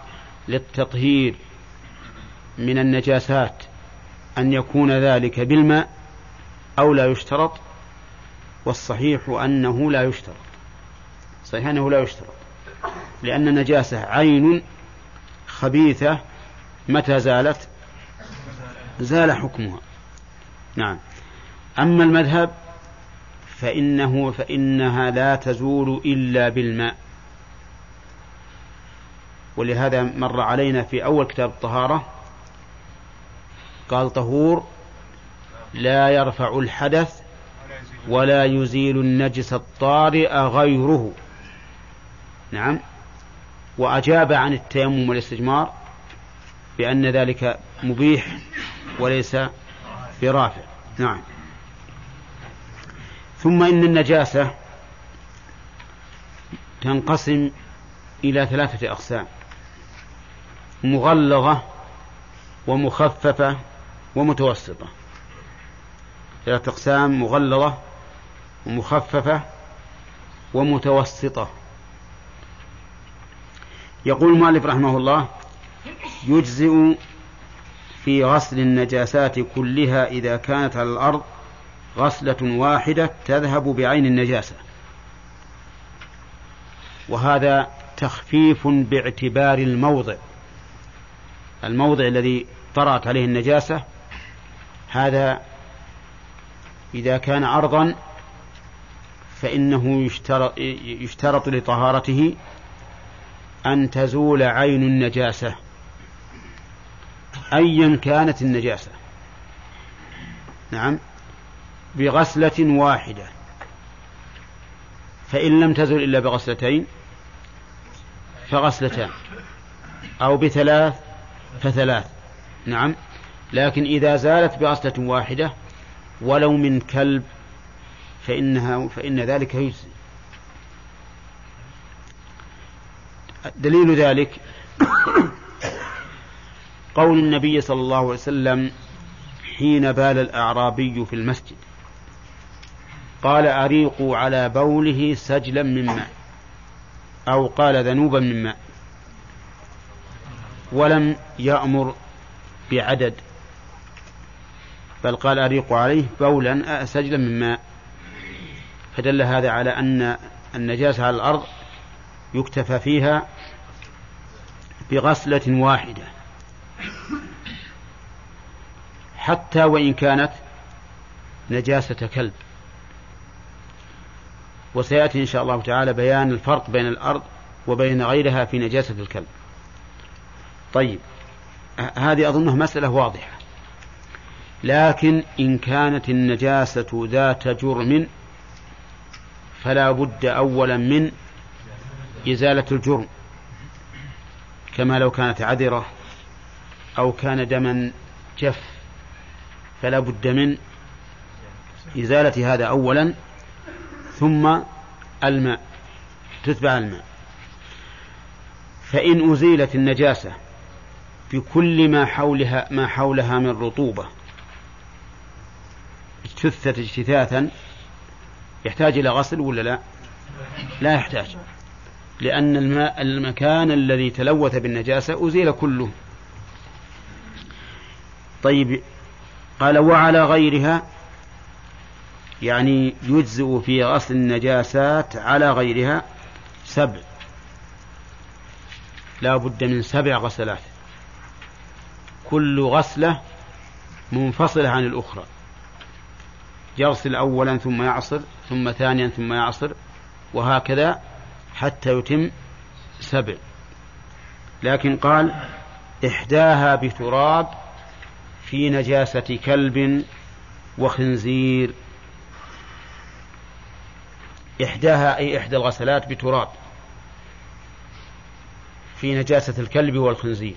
للتطهير من النجاسات أن يكون ذلك بالماء أو لا يشترط؟ والصحيح أنه لا يشترط. صحيح أنه لا يشترط. لأن النجاسة عين خبيثة متى زالت؟ زال حكمها. نعم. أما المذهب فإنه فإنها لا تزول إلا بالماء. ولهذا مر علينا في أول كتاب الطهارة قال طهور لا يرفع الحدث ولا يزيل النجس الطارئ غيره. نعم. وأجاب عن التيمم والاستجمار بأن ذلك مبيح وليس برافع. نعم. ثم إن النجاسة تنقسم إلى ثلاثة أقسام مغلظة ومخففة ومتوسطة. ثلاثة أقسام مغلظة ومخففة ومتوسطة. يقول المؤلف رحمه الله يجزئ في غسل النجاسات كلها إذا كانت على الأرض غسلة واحدة تذهب بعين النجاسة. وهذا تخفيف باعتبار الموضع. الموضع الذي طرأت عليه النجاسة هذا إذا كان أرضا فإنه يشترط, يشترط لطهارته أن تزول عين النجاسة. أيا كانت النجاسة. نعم. بغسلة واحدة. فإن لم تزل إلا بغسلتين فغسلتان. أو بثلاث فثلاث. نعم. لكن إذا زالت بغسلة واحدة ولو من كلب فإنها فإن ذلك يجزي. دليل ذلك قول النبي صلى الله عليه وسلم حين بال الأعرابي في المسجد. قال أريقوا على بوله سجلا من ماء. أو قال ذنوبا من ماء. ولم يأمر بعدد. بل قال أريقوا عليه بولا سجلا من ماء. فدل هذا على أن النجاسة على الأرض يكتفى فيها بغسلة واحدة. حتى وإن كانت نجاسة كلب. وسيأتي إن شاء الله تعالى بيان الفرق بين الأرض وبين غيرها في نجاسة الكلب. طيب هذه أظنها مسألة واضحة. لكن إن كانت النجاسة ذات جرم فلا بد أولا من إزالة الجرم. كما لو كانت عذرة أو كان دما جف فلا بد من إزالة هذا أولا ثم الماء تتبع الماء فإن أزيلت النجاسة بكل ما حولها ما حولها من رطوبة اجتثت اجتثاثا يحتاج إلى غسل ولا لا؟ لا يحتاج لأن الماء المكان الذي تلوث بالنجاسة أزيل كله طيب قال وعلى غيرها يعني يجزئ في غسل النجاسات على غيرها سبع. لا بد من سبع غسلات. كل غسلة منفصلة عن الأخرى. يغسل أولا ثم يعصر ثم ثانيا ثم يعصر وهكذا حتى يتم سبع. لكن قال إحداها بتراب في نجاسة كلب وخنزير. إحداها أي إحدى الغسلات بتراب في نجاسة الكلب والخنزير.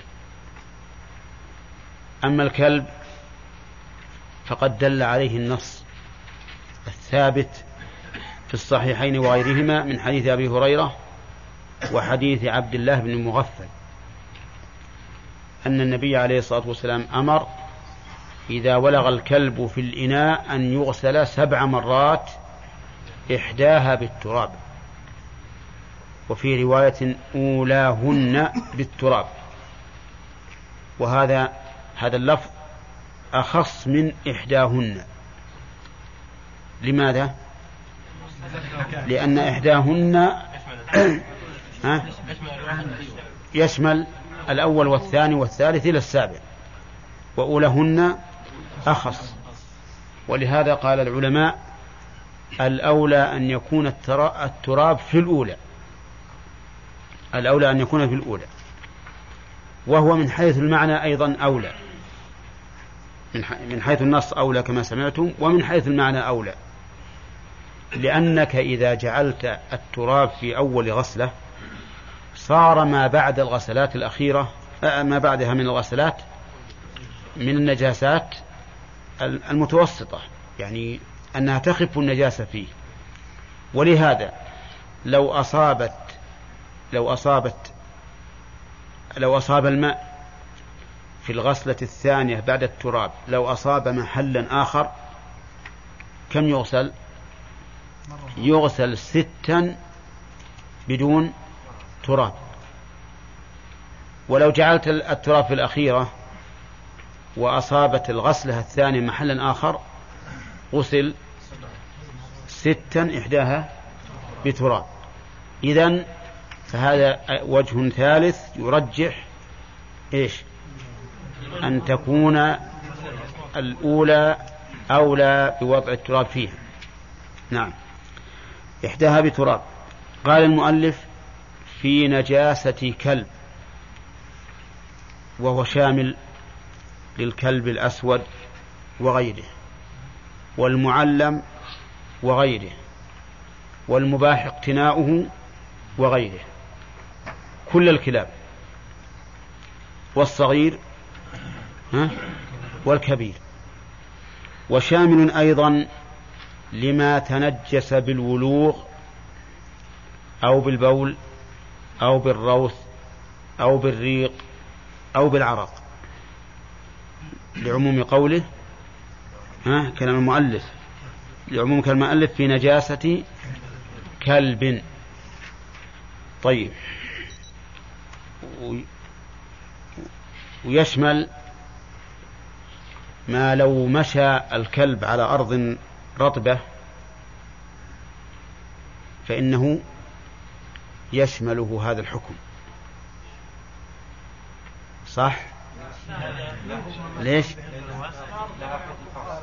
أما الكلب فقد دل عليه النص الثابت في الصحيحين وغيرهما من حديث أبي هريرة وحديث عبد الله بن المغفل أن النبي عليه الصلاة والسلام أمر إذا ولغ الكلب في الإناء أن يغسل سبع مرات إحداها بالتراب. وفي رواية أولاهن بالتراب. وهذا هذا اللفظ أخص من إحداهن. لماذا؟ لأن إحداهن يشمل الأول والثاني والثالث إلى السابع. وأولهن أخص. ولهذا قال العلماء الأولى أن يكون التراب في الأولى. الأولى أن يكون في الأولى. وهو من حيث المعنى أيضا أولى. من حيث النص أولى كما سمعتم ومن حيث المعنى أولى. لأنك إذا جعلت التراب في أول غسلة صار ما بعد الغسلات الأخيرة آه، ما بعدها من الغسلات من النجاسات المتوسطة يعني أنها تخف النجاسة فيه. ولهذا لو أصابت لو أصابت لو أصاب الماء في الغسلة الثانية بعد التراب لو أصاب محلا آخر كم يغسل؟ يغسل ستا بدون تراب. ولو جعلت التراب في الأخيرة وأصابت الغسلة الثانية محلا آخر غسل ستا إحداها بتراب. إذا فهذا وجه ثالث يرجح إيش؟ أن تكون الأولى أولى بوضع التراب فيها. نعم. إحداها بتراب. قال المؤلف في نجاسة كلب وهو شامل للكلب الأسود وغيره والمعلم وغيره والمباح اقتناؤه وغيره كل الكلاب والصغير والكبير. وشامل أيضا لما تنجس بالولوغ أو بالبول أو بالروث أو بالريق أو بالعرق. لعموم قوله ها كلام المؤلف. لعموم كلام المؤلف في نجاسة كلب. طيب. ويشمل ما لو مشى الكلب على أرض رطبة فإنه يشمله هذا الحكم. صح؟ ليش؟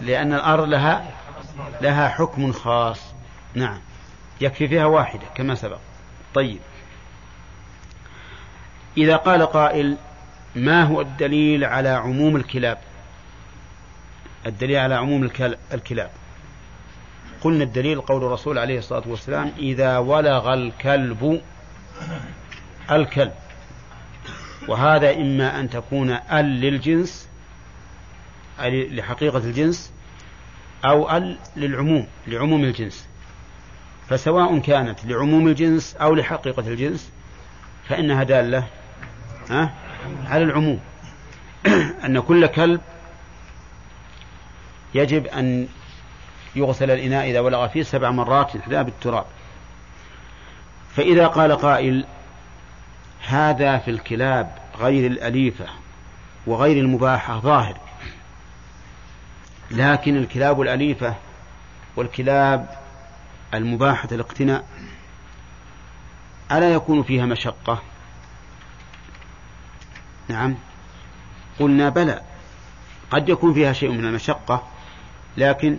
لأن الأرض لها لها حكم خاص. نعم. يكفي فيها واحدة كما سبق. طيب. إذا قال قائل ما هو الدليل على عموم الكلاب؟ الدليل على عموم الكلاب. قلنا الدليل قول الرسول عليه الصلاة والسلام إذا ولغ الكلب الكلب. وهذا إما أن تكون ال للجنس أي لحقيقة الجنس أو ال للعموم لعموم الجنس. فسواء كانت لعموم الجنس أو لحقيقة الجنس فإنها دالة على العموم. <clears throat> أن كل كلب يجب أن يغسل الإناء إذا ولغ فيه سبع مرات إحدى بالتراب. فإذا قال قائل هذا في الكلاب غير الأليفة وغير المباحة ظاهر. لكن الكلاب الأليفة والكلاب المباحة الاقتناء ألا يكون فيها مشقة؟ نعم. قلنا بلى قد يكون فيها شيء من المشقة لكن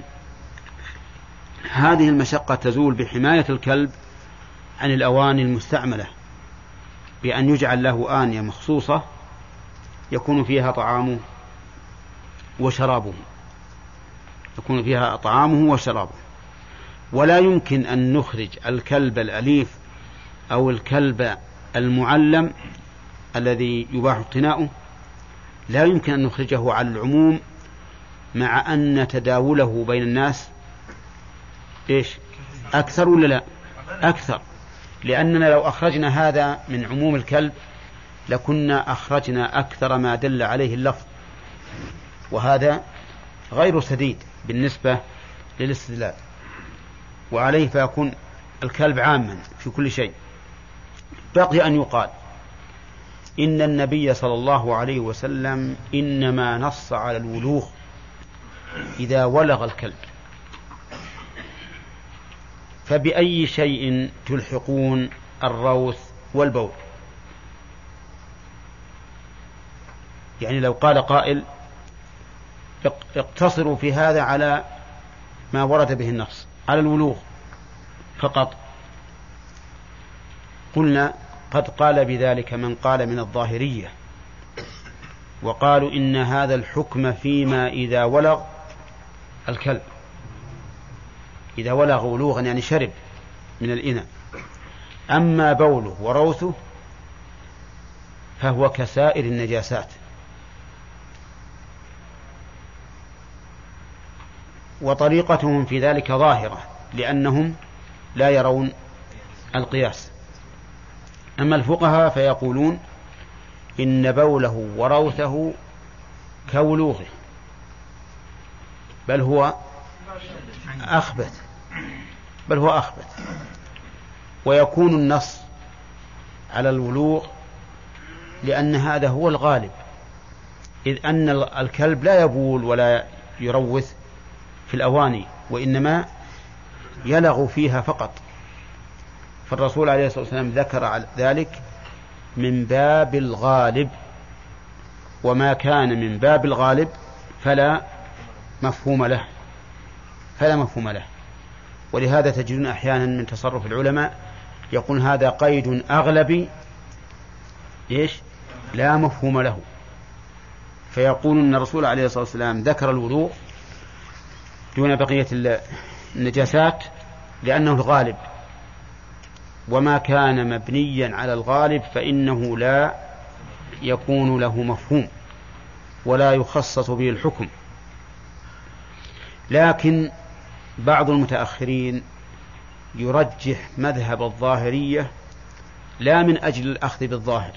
هذه المشقة تزول بحماية الكلب عن الأواني المستعملة. بأن يجعل له آنية مخصوصة يكون فيها طعامه وشرابه. يكون فيها طعامه وشرابه. ولا يمكن أن نخرج الكلب الأليف أو الكلب المعلم الذي يباح اقتناؤه. لا يمكن أن نخرجه على العموم مع أن تداوله بين الناس. إيش؟ أكثر ولا لا؟ أكثر. لأننا لو أخرجنا هذا من عموم الكلب لكنا أخرجنا أكثر ما دل عليه اللفظ وهذا غير سديد بالنسبة للاستدلال وعليه فيكون الكلب عاما في كل شيء. بقي أن يقال إن النبي صلى الله عليه وسلم إنما نص على الولوغ إذا ولغ الكلب. فبأي شيء تلحقون الروث والبول؟ يعني لو قال قائل اقتصروا في هذا على ما ورد به النص على الولوغ فقط. قلنا قد قال بذلك من قال من الظاهرية وقالوا إن هذا الحكم فيما إذا ولغ الكلب. إذا ولغ ولوغا يعني شرب من الإناء. أما بوله وروثه فهو كسائر النجاسات. وطريقتهم في ذلك ظاهرة لأنهم لا يرون القياس. أما الفقهاء فيقولون إن بوله وروثه كولوغه بل هو أخبث. بل هو أخبث ويكون النص على الولوغ لأن هذا هو الغالب. إذ أن الكلب لا يبول ولا يروث في الأواني وإنما يلغ فيها فقط. فالرسول عليه الصلاة والسلام ذكر ذلك من باب الغالب. وما كان من باب الغالب فلا مفهوم له. فلا مفهوم له. ولهذا تجدون أحيانا من تصرف العلماء يقول هذا قيد أغلبي إيش؟ لا مفهوم له. فيقول أن الرسول عليه الصلاة والسلام ذكر الوضوء دون بقية النجاسات لأنه الغالب. وما كان مبنيا على الغالب فإنه لا يكون له مفهوم ولا يخصص به الحكم. لكن بعض المتأخرين يرجح مذهب الظاهرية لا من أجل الأخذ بالظاهر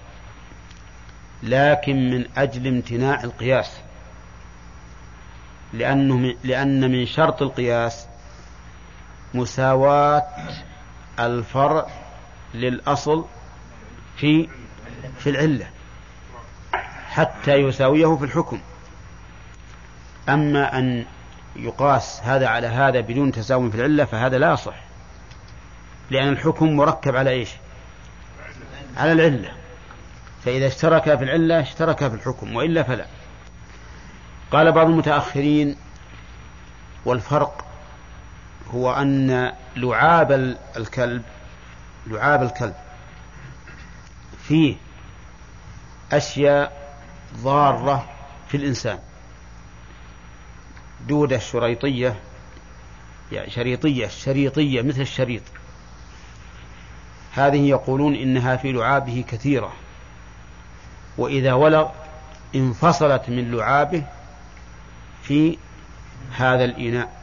لكن من أجل امتناع القياس. لأنه لأن من شرط القياس مساواة الفرع للأصل في في العلة حتى يساويه في الحكم. أما أن يقاس هذا على هذا بدون تساوي في العلة فهذا لا يصح. لأن الحكم مركب على إيش؟ على العلة. فإذا اشترك في العلة اشترك في الحكم وإلا فلا. قال بعض المتأخرين والفرق هو أن لعاب الكلب لعاب الكلب فيه أشياء ضارة في الإنسان. دودة شريطية يعني شريطية شريطية مثل الشريط. هذه يقولون إنها في لعابه كثيرة. وإذا ولغ انفصلت من لعابه في هذا الإناء.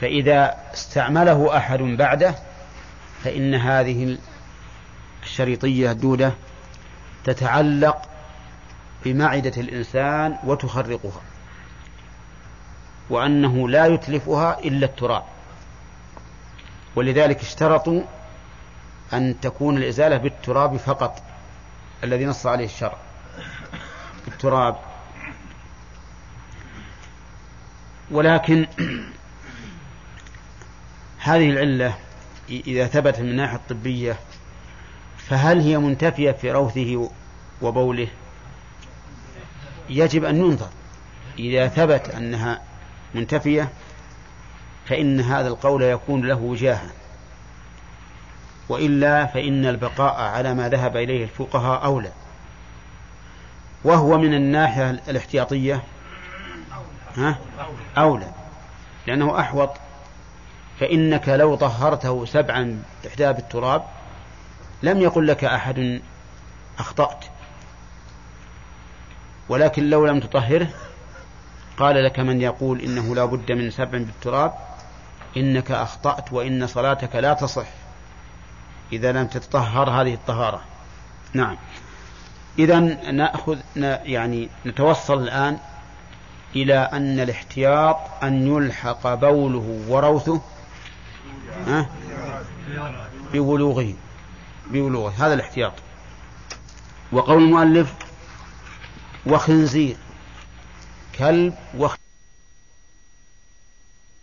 فإذا استعمله أحد بعده فإن هذه الشريطية الدودة تتعلق بمعدة الإنسان وتخرقها. وأنه لا يتلفها إلا التراب. ولذلك اشترطوا أن تكون الإزالة بالتراب فقط الذي نص عليه الشرع. التراب ولكن <clears throat> هذه العلة إذا ثبت من الناحية الطبية فهل هي منتفية في روثه وبوله؟ يجب أن ينظر. إذا ثبت أنها منتفية فإن هذا القول يكون له وجاهة. وإلا فإن البقاء على ما ذهب إليه الفقهاء أولى. وهو من الناحية الاحتياطية. ها؟ أولى. لأنه أحوط. فإنك لو طهرته سبعا إحدى بالتراب لم يقل لك أحد أخطأت. ولكن لو لم تطهره قال لك من يقول إنه لا بد من سبع بالتراب إنك أخطأت وإن صلاتك لا تصح. إذا لم تتطهر هذه الطهارة. نعم. إذا نأخذ يعني نتوصل الآن إلى أن الاحتياط أن يلحق بوله وروثه ببلوغه ببلوغه. هذا الاحتياط. وقول المؤلف وخنزير. كلب وخنزير